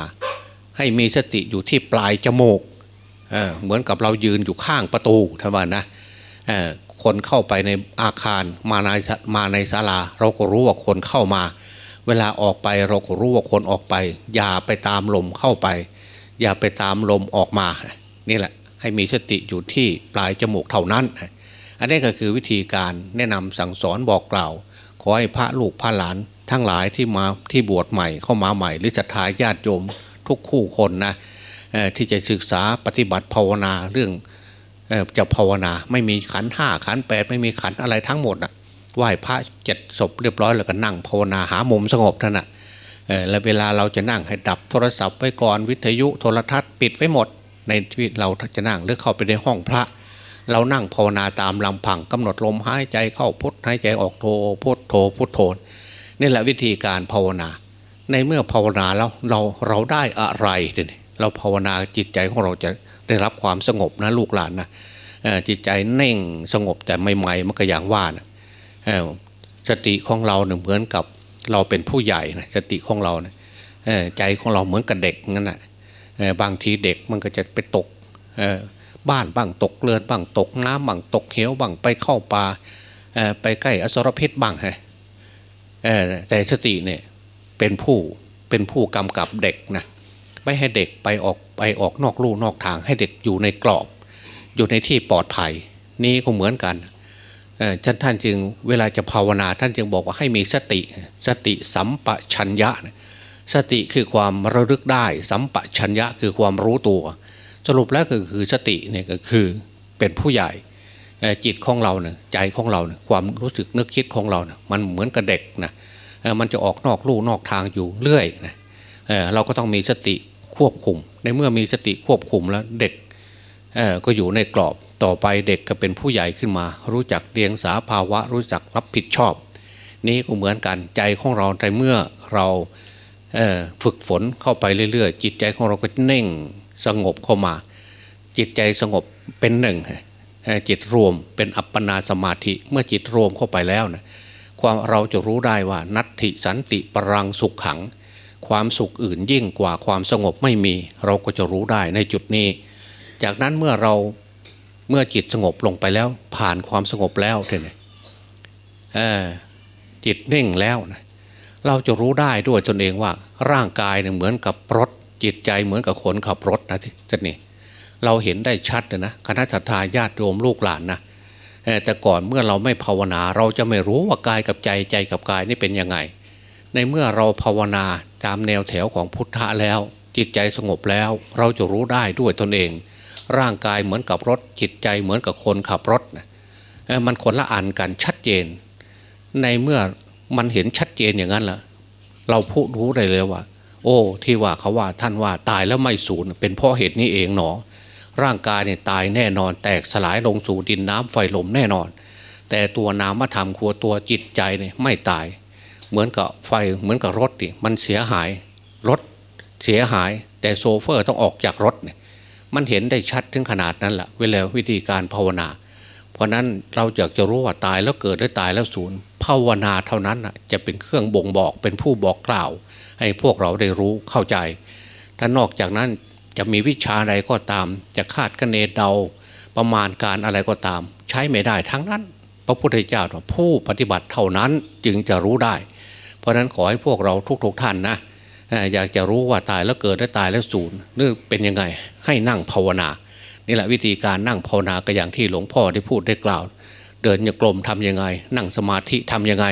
ให้มีสติอยู่ที่ปลายจมูกเเหมือนกับเรายืนอยู่ข้างประตูท่านว่านะ คนเข้าไปในอาคารมาในมาในศาลา เราก็รู้ว่าคนเข้ามา เวลาออกไปเราก็รู้ว่าคนออกไป อย่าไปตามลมเข้าไป อย่าไปตามลมออกมา นี่แหละให้มีสติอยู่ที่ปลายจมูกเท่านั้น อันนี้ก็คือวิธีการแนะนำสั่งสอนบอกกล่าว ขอให้พระลูกพระหลาน ทั้งหลายที่มาที่บวชใหม่เข้ามาใหม่ หรือจัทธายาติโยมทุกคู่คนนะที่จะศึกษาปฏิบัติภาวนาเรื่อง จะภาวนาไม่มีขันห้าขันแปดไม่มีขันอะไรทั้งหมดนะไหว้พระเจ็ดศพเรียบร้อยแล้วก็นั่งภาวนาหามุมสงบท่านนะแล้วเวลาเราจะนั่งให้ดับโทรศัพท์ไว้ก่อนวิทยุโทรทัศน์ปิดไว้หมด ในชีวิตเราจะนั่งหรือเข้าไปในห้องพระ เรานั่งภาวนาตามลำพังกำหนดลมหายใจเข้าพุทหายใจออกโทพุทโทพุทโทนี่แหละวิธีการภาวนา ในเมื่อภาวนาแล้วเราเราได้อะไรเนี่ยเราภาวนาจิตใจของเราจะ ได้รับความสงบนะลูกหลานนะจิตใจเน่งสงบแต่ใหม่ๆมันก็อย่างว่านะสติของเราเนี่ยเหมือนกับเราเป็นผู้ใหญ่นะสติของเราเนี่ยใจของเราเหมือนกับเด็กนั่นแหะบางทีเด็กมันก็จะไปตกบ้านบ้างตกเรือนบ้างตกน้ำบ้างตกเหวบ้างไปเข้าป่าไปใกล้อสรพิษบ้างฮะแต่สติเนี่ยเป็นผู้เป็นผู้กำกับเด็กนะ ไม่ให้เด็กไปออกไปออกนอกลู่นอกทาง ให้เด็กอยู่ในกรอบ อยู่ในที่ปลอดภัย นี่ก็เหมือนกันท่านท่านจึงเวลาจะภาวนาท่านจึงบอกว่าให้มีสติ สติสัมปชัญญะ สติคือความระลึกได้ สัมปชัญญะคือความรู้ตัว สรุปแล้วก็คือสติเนี่ยก็คือเป็นผู้ใหญ่จิตของเราเนี่ยใจของเราเนี่ยความรู้สึกนึกคิดของเราเนี่ยมันเหมือนกับเด็กนะมันจะออกนอกลู่นอกทางอยู่เรื่อยนะเราก็ต้องมีสติ ควบคุม ในเมื่อมีสติควบคุมแล้วเด็กก็อยู่ในกรอบต่อไปเด็กก็เป็นผู้ใหญ่ขึ้นมา รู้จักเดียงสาภาวะ รู้จักรับผิดชอบ นี้ก็เหมือนกันใจของเราแต่เมื่อเราฝึกฝนเข้าไปเรื่อยๆ จิตใจของเราก็เน่งสงบเข้ามา จิตใจสงบเป็นหนึ่งจิตรวมเป็นอัปปนาสมาธิเมื่อจิตรวมเข้าไปแล้วนะความเราจะรู้ได้ว่านัตถิสันติปรังสุขขัง ความสุขอื่นยิ่งกว่าความสงบไม่มี เราก็จะรู้ได้ในจุดนี้ จากนั้นเมื่อเราเมื่อจิตสงบลงไปแล้ว ผ่านความสงบแล้วเนี่ยจิตนิ่งแล้วนะเราจะรู้ได้ด้วยตนเองว่า ร่างกายเนี่ยเหมือนกับรถ จิตใจเหมือนกับคนขับรถนะที่นี่เราเห็นได้ชัดเลยนะคณะสัตยาญาติโยมลูกหลานนะแต่ก่อนเมื่อเราไม่ภาวนา เราจะไม่รู้ว่ากายกับใจใจกับกายนี่เป็นยังไง ในเมื่อเราภาวนาตามแนวแถวของพุทธะแล้ว จิตใจสงบแล้ว เราจะรู้ได้ด้วยตนเอง ร่างกายเหมือนกับรถ จิตใจเหมือนกับคนขับรถนะมันคนละอันกันชัดเจน ในเมื่อมันเห็นชัดเจนอย่างนั้นละเราพูดรู้ได้เลยว่า โอ้ ที่ว่าเขาว่าท่านว่าตายแล้วไม่สูญเป็นเพราะเหตุนี้เองหนอ ร่างกายเนี่ยตายแน่นอน แตกสลายลงสู่ดินน้ำไฟลมแน่นอน แต่ตัวนามธรรมครัวตัวจิตใจเนี่ยไม่ตาย เหมือนกับไฟเหมือนกับรถดิมันเสียหายรถเสียหาย แต่โซเฟอร์ต้องออกจากรถเนี่ยมันเห็นได้ชัดถึงขนาดนั้นแหละเวลาวิธีการภาวนา เพราะนั้นเราอยากจะรู้ว่าตายแล้วเกิดได้ตายแล้วสูญภาวนาเท่านั้นจะเป็นเครื่องบ่งบอกเป็นผู้บอกกล่าว ให้พวกเราได้รู้เข้าใจ ถ้านอกจากนั้นจะมีวิชาอะไรก็ตาม จะคาดคะเนเดาประมาณการอะไรก็ตาม ใช้ไม่ได้ทั้งนั้น พระพุทธเจ้าผู้ปฏิบัติเท่านั้นจึงจะรู้ได้ ราะนั้นขอให้พวกเราทุกๆทท่านนะอยากจะรู้ว่าตายแล้วเกิดและตายแล้วสูญนี่เป็นยังไงให้นั่งภาวนา นี่แหละวิธีการนั่งภาวนาก็อย่างที่หลวงพ่อได้พูดได้กล่าว เดินโยกลมทํำยังไง นั่งสมาธิทํำยังไง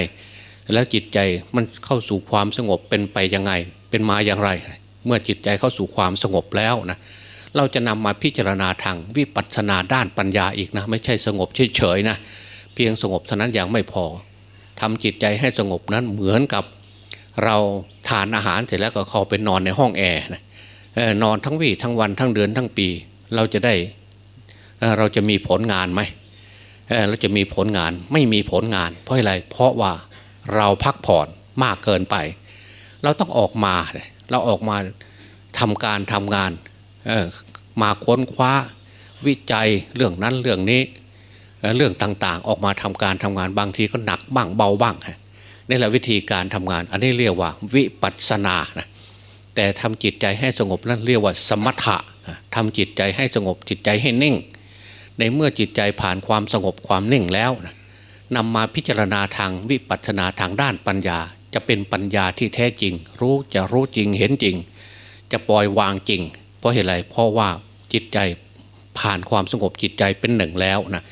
แล้วจิตใจมันเข้าสู่ความสงบเป็นไปยังไง เป็นมาอย่างไร เมื่อจิตใจเข้าสู่ความสงบแล้วนะเราจะนำมาพิจารณาทางวิปัสสนาด้านปัญญาอีกนะ ไม่ใช่สงบเฉยๆนะเพียงสงบเท่านั้นยังไม่พอ ทำจิตใจให้สงบนั้นเหมือนกับเราทานอาหารเสร็จแล้วก็เข้าไปนอนในห้องแอร์นะนอนทั้งวี่ทั้งวันทั้งเดือนทั้งปี เราจะได้เราจะมีผลงานไหมเราจะมีผลงานไม่มีผลงาน เพราะอะไรเพราะว่าเราพักผ่อนมากเกินไป เราต้องออกมาเราออกมาทำการทำงานมาค้นคว้าวิจัยเรื่องนั้นเรื่องนี้ เรื่องต่างๆ ออกมาทำการทำงานบางทีก็หนักบ้างเบาบ้างนี่แหละวิธีการทำงาน อันนี้เรียกว่าวิปัสนานะแต่ทำจิตใจให้สงบนั่นเรียกว่าสมถะทำจิตใจให้สงบจิตใจให้นิ่ง ในเมื่อจิตใจผ่านความสงบความนิ่งแล้วนะนำมาพิจารณาทางวิปัสนาทางด้านปัญญา จะเป็นปัญญาที่แท้จริง รู้จะรู้จริงเห็นจริง จะปล่อยวางจริง เพราะเหตุไรเพราะว่าจิตใจผ่านความสงบจิตใจเป็นหนึ่งแล้วนะ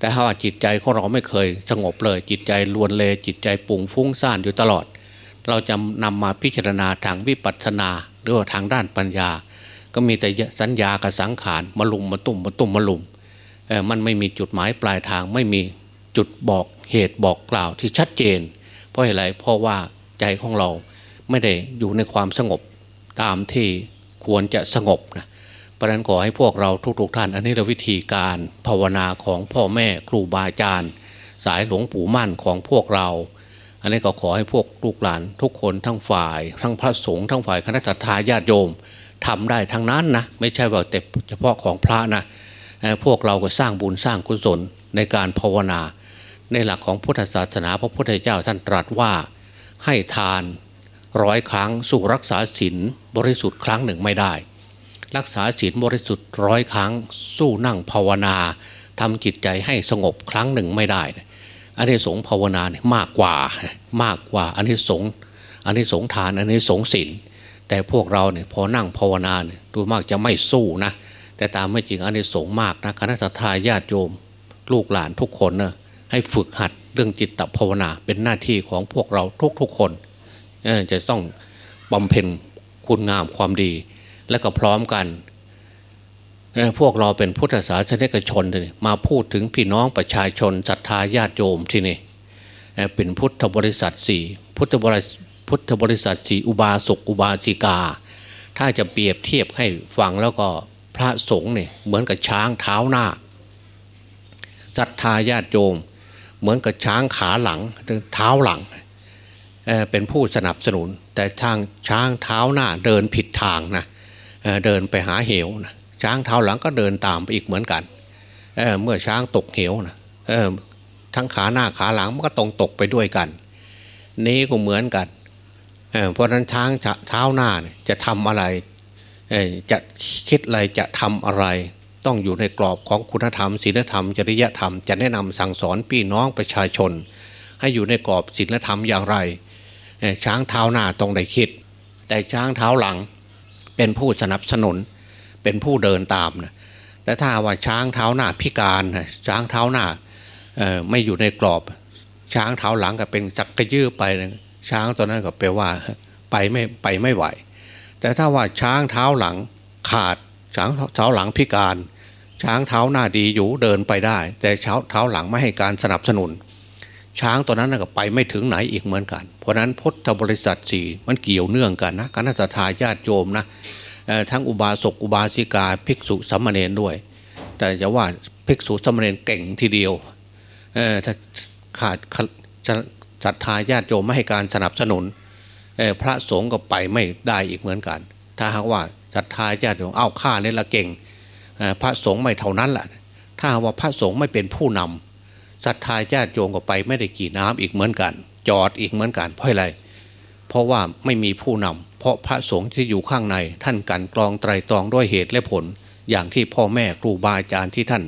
แต่ถ้าจิตใจของเราไม่เคยสงบเลย จิตใจลวนเลจิตใจปุ่งฟุ้งซ่านอยู่ตลอด เราจะนำมาพิจารณาทางวิปัสสนา หรือว่าทางด้านปัญญา ก็มีแต่สัญญากับสังขารมาลุมมาตุ่มมาตุ่มมาลุมมันไม่มีจุดหมายปลายทางไม่มีจุดบอกเหตุบอกกล่าวที่ชัดเจน เพราะอะไรเพราะว่าใจของเราไม่ได้อยู่ในความสงบตามที่ควรจะสงบนะ เพราะนั้นขอให้พวกเราทุกๆทท่าน อันนี้เราวิธีการภาวนาของพ่อแม่ครูบาอาจารย์ สายหลวงปู่มั่นของพวกเรา อันนี้ก็ขอให้พวกลูกหลานทุกคนทั้งฝ่าย ทั้งพระสงฆ์ทั้งฝ่ายคณะทาญาติโยมทำได้ทั้งนั้นนะไม่ใช่ว่าแต่เฉพาะของพระนะพวกเราก็สร้างบุญสร้างกุศลในการภาวนา ในหลักของพุทธศาสนาพระพุทธเจ้าท่านตรัสว่าให้ทานร้อยครั้งสู้รักษาศีลบริสุทธิ์ครั้งหนึ่งไม่ได้ รักษาศีลบริสุทธิ์ร้อยครั้ง สู้นั่งภาวนาทำจิตใจให้สงบครั้งหนึ่งไม่ได้อันนี้สงภาวนาเนี่ยมากกว่ามากกว่าอันนี้สงอันนี้สงทานอันนี้สงศีลแต่พวกเราเนี่ยพอนั่งภาวนาเนี่ยดูมากจะไม่สู้นะแต่ตามไม่จริงอันนี้สงมากนะคณะสัตยาญาติโยม ลูกหลานทุกคนนะให้ฝึกหัดเรื่องจิตตภาวนาเป็นหน้าที่ของพวกเราทุกๆคนจะต้องบำเพ็ญคุณงามความดี และก็พร้อมกัน พวกเราเป็นพุทธศาสนิกชนมาพูดถึงพี่น้องประชาชนศรัทธาญาติโยมที่นี่เป็นพุทธบริษัทสี่พุทธบริพุทธบริษัทสี่อุบาสกอุบาสิกา ถ้าจะเปรียบเทียบให้ฟังแล้วก็พระสงฆ์เนี่ยเหมือนกับช้างเท้าหน้าศรัทธาญาติโยม เหมือนกับช้างขาหลังเท้าหลังเเป็นผู้สนับสนุน แต่ทางช้างเท้าหน้าเดินผิดทางนะ เดินไปหาเหวนะช้างเท้าหลังก็เดินตามไปอีกเหมือนกันเเมื่อช้างตกเหวนะทั้งขาหน้าขาหลังมันก็ตรงตกไปด้วยกัน นี้ก็เหมือนกันเเพราะนั้นช้างเท้าหน้าจะทำอะไรจะคิดอะไรจะทำอะไร ต้องอยู่ในกรอบของคุณธรรมศีลธรรมจริยธรรมจะแนะนำสั่งสอนพี่น้องประชาชน ให้อยู่ในกรอบศีลธรรมอย่างไร ช้างเท้าหน้าต้องได้คิด แต่ช้างเท้าหลัง เป็นผู้สนับสนุน เป็นผู้เดินตามนะแต่ถ้าว่าช้างเท้าหน้าพิการช้างเท้าหน้าไม่อยู่ในกรอบ ช้างเท้าหลังก็เป็นจักกระยื้อไปนะช้างตัวนั้นก็แปลว่าไปไม่ไปไม่ไหว แต่ถ้าว่าช้างเท้าหลังขาดช้างเท้าหลังพิการ ช้างเท้าหน้าดีอยู่เดินไปได้ แต่เท้าเท้าหลังไม่ให้การสนับสนุน ช้างตัวนั้นก็ไปไม่ถึงไหนอีกเหมือนกัน เพราะนั้นพุทธบริษัทสี่มันเกี่ยวเนื่องกันนะคณะทาญาติโยมนะทั้งอุบาสกอุบาสิกาภิกษุสัมเนรด้วย แต่จะว่าภิกษุสัมเนรเก่งทีเดียวถ้าขาดศรัทธาญาติโยมไม่ให้การสนับสนุนพระสงฆ์ก็ไปไม่ได้อีกเหมือนกัน ถ้าหากว่าศรัทธาญาติโยมเอาข้าเนี่ยละเก่งพระสงฆ์ไม่เท่านั้นแหละถ้าว่าพระสงฆ์ไม่เป็นผู้นำ ศรัทธาญาติโยมก็ไปไม่ได้กี่น้ำอีกเหมือนกัน จอดอีกเหมือนกันเพราะอะไร เพราะว่าไม่มีผู้นำเพราะพระสงฆ์ที่อยู่ข้างในท่านกันกรองไตรตรองด้วยเหตุและผล อย่างที่พ่อแม่ครูบาอาจารย์ที่ท่าน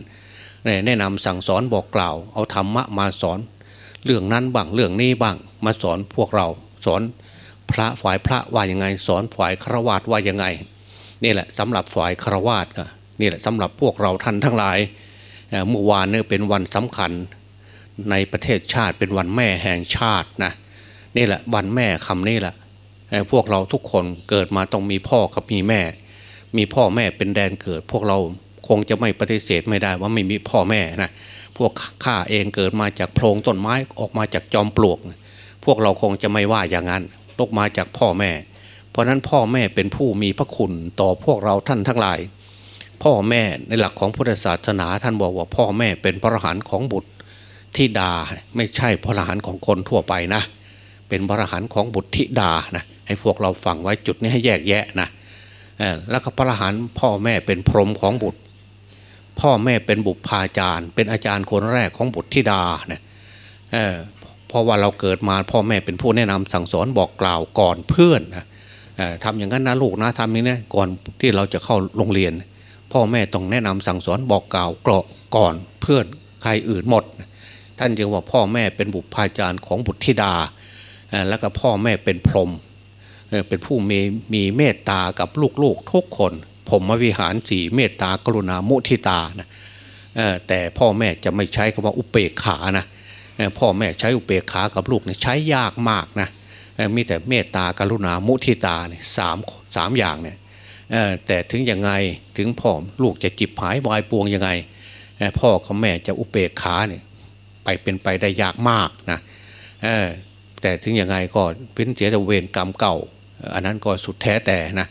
แนะนำสั่งสอนบอกกล่าว เอาธรรมะมาสอน เรื่องนั้นบ้างเรื่องนี้บ้างมาสอนพวกเราสอนพระฝ่ายพระว่ายังไง สอนฝ่ายฆราวาสว่ายังไงนี่แหละสำหรับฝ่ายฆราวาสก็นี่แหละสำหรับพวกเราท่านทั้งหลายเมื่อวานเนี่ยเป็นวันสำคัญ ในประเทศชาติเป็นวันแม่แห่งชาตินะนี่แหละวันแม่คำนี้แหละพวกเราทุกคนเกิดมาต้องมีพ่อกับมีแม่ มีพ่อแม่เป็นแดนเกิด พวกเราคงจะไม่ปฏิเสธไม่ได้ว่าไม่มีพ่อแม่นะพวกข้าเองเกิดมาจากโพรงต้นไม้ออกมาจากจอมปลวก พวกเราคงจะไม่ว่าอย่างนั้นลกมาจากพ่อแม่ เพราะนั้นพ่อแม่เป็นผู้มีพระคุณต่อพวกเราท่านทั้งหลาย พ่อแม่ในหลักของพุทธศาสนาท่านบอกว่าพ่อแม่เป็นพระหานของบุตร ที่ดาไม่ใช่พระรหานของคนทั่วไปนะ เป็นพระรหานของบุตรธิดานะให้พวกเราฟังไว้จุดนี้ให้แยกแยะนะแล้วก็พระอรหันต์พ่อแม่เป็นพรหมของบุตร พ่อแม่เป็นบุพาจารย์ เป็นอาจารย์คนแรกของบุตรธิดาเนี่ยเพราะว่าเราเกิดมาพ่อแม่เป็นผู้แนะนำสั่งสอนบอกกล่าวก่อนเพื่อนนะทำอย่างนั้นนะลูกนะทำนี้นะก่อนที่เราจะเข้าโรงเรียน พ่อแม่ต้องแนะนำสั่งสอนบอกกล่าวกรก่อนเพื่อนใครอื่นหมด ท่านจึงว่าพ่อแม่เป็นบุพาจารย์ของบุตรธิดา แล้วก็พ่อแม่เป็นพรหมเป็นผู้มีมีเมตตากับลูกๆทุกคนผมมวิหารสีเมตตากรุณามุทิตานะแต่พ่อแม่จะไม่ใช้คำว่าอุเปกขานะพ่อแม่ใช้อุเปกขากับลูกเนี่ยใช้ยากมากนะมีแต่เมตตากรุณามุทิตาเนี่ยสามสามอย่างเนี่ยแต่ถึงยังไงถึงพ่อลูกจะจิบหายวายปวงยังไง พ่อกับแม่จะอุเปกขาเนี่ย ไปเป็นไปได้ยากมากนะแต่ถึงยังไงก็เป็นเสียแต่เวรกรรมเก่า อันนั้นก็สุดแท้แต่นะ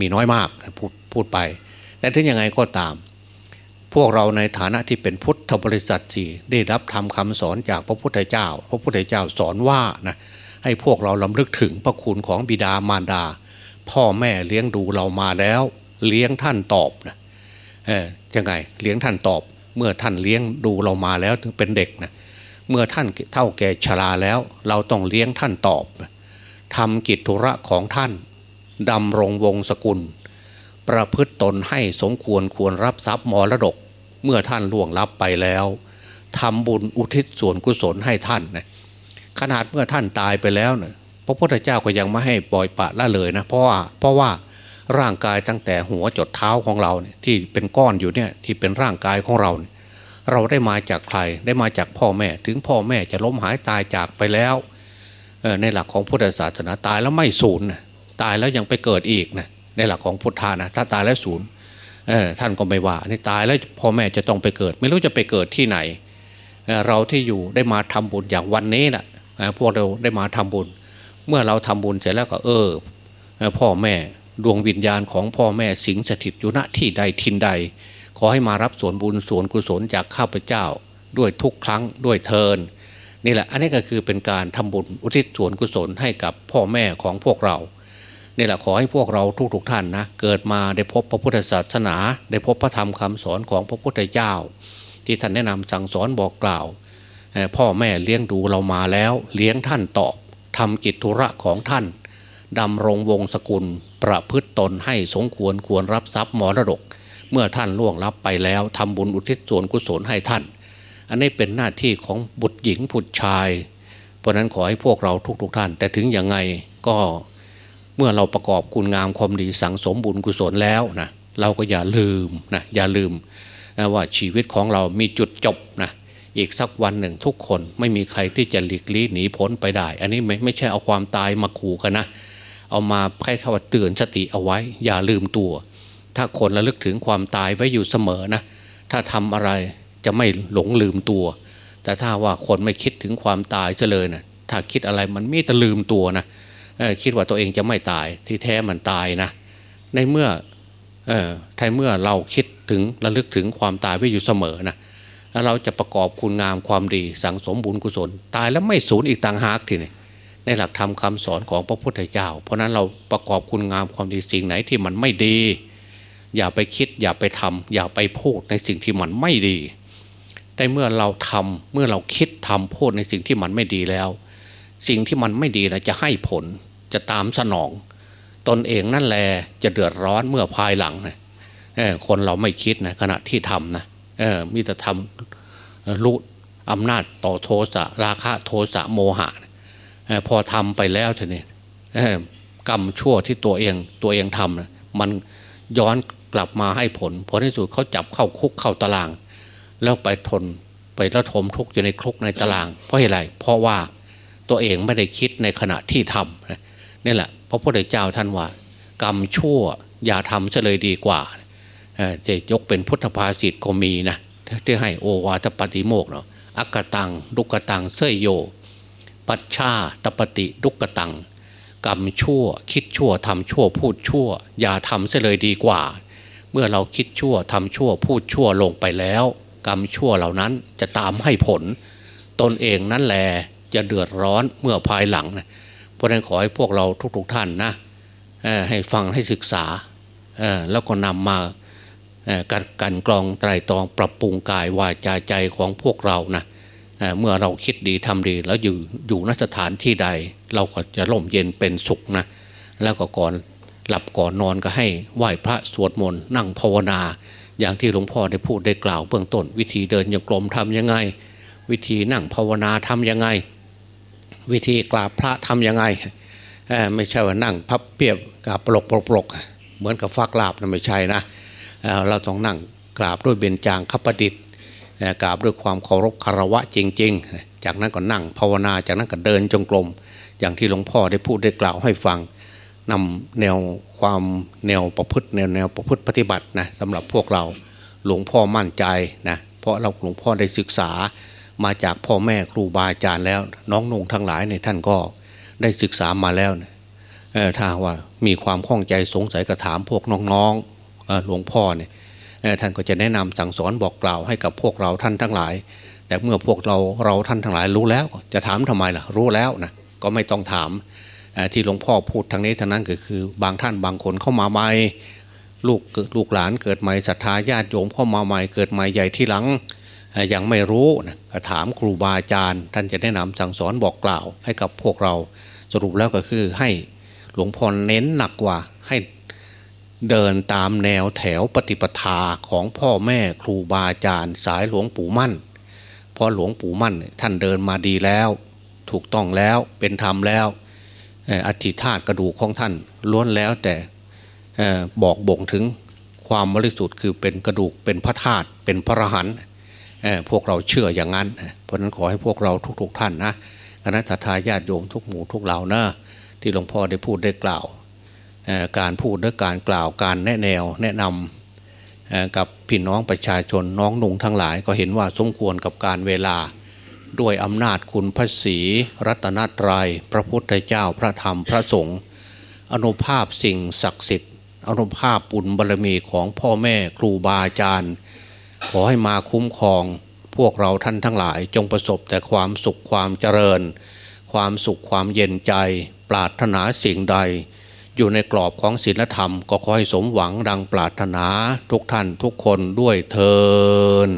มีน้อยมากพพูดไป แต่ถึงยังไงก็ตาม พวกเราในฐานะที่เป็นพุทธบริษัทสี่ได้รับทำคำสอนจากพระพุทธเจ้า พระพุทธเจ้าสอนว่านะให้พวกเราลำลึกถึงพระคุณของบิดามารดา พ่อแม่เลี้ยงดูเรามาแล้ว เลี้ยงท่านตอบนะเออยังไงเลี้ยงท่านตอบ เมื่อท่านเลี้ยงดูเรามาแล้วถึงเป็นเด็กนะเมื่อท่านเท่าแก่ชราแล้ว เราต้องเลี้ยงท่านตอบทำกิจธุระของท่านดำรงวงศกุล ประพฤติตนให้สมควรควรรับทรัพย์มรดก เมื่อท่านล่วงลับไปแล้วทำบุญอุทิศส่วนกุศลให้ท่านนะขนาดเมื่อท่านตายไปแล้วเนะพระพุทธเจ้าก็ยังไม่ให้ปล่อยปะละเลยนะเพราะว่าเพราะว่า ร่างกายตั้งแต่หัวจดเท้าของเราเนี่ยที่เป็นก้อนอยู่เนี่ยที่เป็นร่างกายของเราเนี่ยเราได้มาจากใครได้มาจากพ่อแม่ ถึงพ่อแม่จะล้มหายตายจากไปแล้วในหลักของพุทธศาสนาตายแล้วไม่สูญนะตายแล้วยังไปเกิดอีกนะในหลักของพุทธานะถ้าตายแล้วศูนย์ท่านก็ไม่ว่านี่ตายแล้วพ่อแม่จะต้องไปเกิด ไม่รู้จะไปเกิดที่ไหนเราที่อยู่ได้มาทำบุญอย่างวันนี้นะพวกเราได้มาทำบุญ เมื่อเราทำบุญเสร็จแล้วก็เออพ่อแม่ ดวงวิญญาณของพ่อแม่สิงสถิตอยู่ณที่ใดทินใด ขอให้มารับส่วนบุญส่วนกุศลจากข้าพเจ้า ด้วยทุกครั้งด้วยเทินนี่แหละอันนี้ก็คือเป็นการทำบุญอุทิศส่วนกุศลให้กับพ่อแม่ของพวกเรานี่แหละขอให้พวกเราทุกๆทท่านนะเกิดมาได้พบพระพุทธศาสนา ได้พบพระธรรมคำสอนของพระพุทธเจ้า ที่ท่านแนะนำสั่งสอนบอกกล่าว พ่อแม่เลี้ยงดูเรามาแล้ว เลี้ยงท่านตอบทำกิจธุระของท่านดำรงวงศกุล ประพฤตตนให้สงควรควรรับทรัพย์มรดก เมื่อท่านล่วงลับไปแล้วทำบุญอุทิศส่วนกุศลให้ท่าน อันนี้เป็นหน้าที่ของบุตรหญิงผุดชาย เพราะนั้นขอให้พวกเราทุกๆทท่าน แต่ถึงยังไงก็เมื่อเราประกอบคุณงามความดีสั่งสมบุญกุศลแล้วนะเราก็อย่าลืมนะอย่าลืมนะว่าชีวิตของเรามีจุดจบนะอีกสักวันหนึ่งทุกคนไม่มีใครที่จะหลีกลี่หนีพ้นไปได้ อันนี้ไม่ไม่ใช่เอาความตายมาขู่กันนะ เอามาให้เขาเตือนสติเอาไว้ อย่าลืมตัว ถ้าคนระลึกถึงความตายไว้อยู่เสมอนะ ถ้าทำอะไรจะไม่หลงลืมตัว แต่ถ้าว่าคนไม่คิดถึงความตายเลยนะถ้าคิดอะไรมันมีแต่ลืมตัวนะคิดว่าตัวเองจะไม่ตายที่แท้มันตายนะ ในเมื่อถ้าเมื่อเราคิดถึงระลึกถึงความตายไว้อยู่เสมอนะเราจะประกอบคุณงามความดีสังสมบุญกุศล ตายแล้วไม่สูญอีกต่างหากทีนี่ ในหลักธรรมคาสอนของพระพุทธเจ้า เพราะนั้นเราประกอบคุณงามความดีสิ่งไหนที่มันไม่ดี อย่าไปคิดอย่าไปทำอย่าไปพูดในสิ่งที่มันไม่ดี แต่เมื่อเราทำเมื่อเราคิดทำพูดในสิ่งที่มันไม่ดีแล้ว สิ่งที่มันไม่ดีนะจะให้ผลจะตามสนอง ตนเองนั่นแหละจะเดือดร้อนเมื่อภายหลังนะคนเราไม่คิดนะขณะที่ทำนะมิแต่ทำรู้อำนาจต่อโทสะราคะโทสะโมหะ พอทำไปแล้วเท่านี้กรรมชั่วที่ตัวเองตัวเองทำมันย้อนกลับมาให้ผลผลที่สุดเขาจับเข้าคุกเข้าตาราง แล้วไปทนไประทมทุกข์อยู่ในคุกในตาราง เพราะอะไรเพราะว่าตัวเองไม่ได้คิดในขณะที่ทำนี่แหละพระพุทธเจ้าท่านว่า กรรมชั่วอย่าทำเฉลยดีกว่าจะยกเป็นพุทธภาษิตก็มีนะที่ให้โอวาทปฏิโมกเนาะอักตังดุกตังเสยโย ปัชชาตปฏิดุกตัง กรรมชั่ว คิดชั่วทำชั่วพูดชั่ว อย่าทำเสเลยดีกว่า เมื่อเราคิดชั่วทำชั่วพูดชั่วลงไปแล้ว กรรมชั่วเหล่านั้นจะตามให้ผล ตนเองนั่นแหละจะเดือดร้อนเมื่อภายหลังนะเพราะนั้นขอให้พวกเราทุกๆท่านนะให้ฟังให้ศึกษาแล้วก็นำมาการกันกรองไตรตรองปรับปรุงกายวาจาใจของพวกเรานะ เมื่อเราคิดดีทำดีแล้วอยู่อยู่นสถานที่ใด เราก็จะร่มเย็นเป็นสุขนะแล้วก็ก่อนหลับก่อนนอนก็ให้ไหว้พระสวดมนต์นั่งภาวนา อย่างที่หลวงพ่อได้พูดได้กล่าวเบื้องต้น วิธีเดินยังกลมทำยังไง วิธีนั่งภาวนาทำยังไง วิธีกราบพระทำยังไงไม่ใช่ว่านั่งพับเปียบกราบปลกปลกเหมือนกับฟักลาบนะไม่ใช่นะเราต้องนั่งกราบด้วยเบญจางคประดิษฐ์ กราบด้วยความเคารพคารวะจริง ๆ จากนั้นก็นั่งภาวนาจากนั้นก็เดินจงกรมอย่างที่หลวงพ่อได้พูดได้กล่าวให้ฟังนำแนวความแนวประพฤติแนวแนวประพฤติปฏิบัตินะสำหรับพวกเราหลวงพ่อมั่นใจนะเพราะเราหลวงพ่อได้ศึกษามาจากพ่อแม่ครูบาอาจารย์แล้ว น้องนงทั้งหลายเนี่ยท่านก็ได้ศึกษามาแล้วถ้าว่ามีความข้องใจสงสัยก็ถามพวกน้องๆหลวงพ่อเนี่ย ท่านก็จะแนะนำสั่งสอนบอกกล่าวให้กับพวกเราท่านทั้งหลาย แต่เมื่อพวกเราเราท่านทั้งหลายรู้แล้วจะถามทำไมล่ะ รู้แล้วนะก็ไม่ต้องถามที่หลวงพ่อพูดทางนี้ทางนั้นก็คือ บางท่านบางคนเข้ามาใหม่ลูกลูกหลานเกิดใหม่ศรัทธาญาติโยมเข้ามาใหม่เกิดใหม่ใหญ่ที่หลังยังไม่รู้นะก็ถามครูบาอาจารย์ ท่านจะแนะนำสั่งสอนบอกกล่าวให้กับพวกเราสรุปแล้วก็คือให้หลวงพ่อเน้นหนักกว่าให้ เดินตามแนวแถวปฏิปทาของพ่อแม่ครูบาอาจารย์สายหลวงปู่มั่นเพราะหลวงปู่มั่นท่านเดินมาดีแล้ว ถูกต้องแล้วเป็นธรรมแล้วอธิธาตกระดูกของท่านล้วนแล้วแต่บอกบ่งถึงความบริสุทธิ์คือเป็นกระดูกเป็นพระธาตุเป็นพระหันพวกเราเชื่ออย่างนั้น เพราะนั้นขอให้พวกเราทุกๆ ท่านนะคณะทาญาติโยมทุกหมู่ทุกเหล่านะที่หลวงพ่อได้พูดได้กล่าว การพูดและการกล่าวการแนะแนวแนะนำกับพี่น้องประชาชนน้องนุ่งทั้งหลายก็เห็นว่าสมควรกับการเวลาด้วยอำนาจคุณพระศีรัตนตรยัย พระพุทธเจ้าพระธรรมพระสงฆ์อนุภาพสิ่งศักดิ์สิทธิ์ อนุภาพบุญบารมีของพ่อแม่ครูบาอาจารย์ ขอให้มาคุ้มครอง พวกเราท่านทั้งหลายจงประสบแต่ความสุขความเจริญ ความสุขความเย็นใจ ปราถนาสิ่งใด อยู่ในกรอบของศีลธรรม ก็ขอให้สมหวังดังปรารถนาทุกท่านทุกคนด้วยเทอ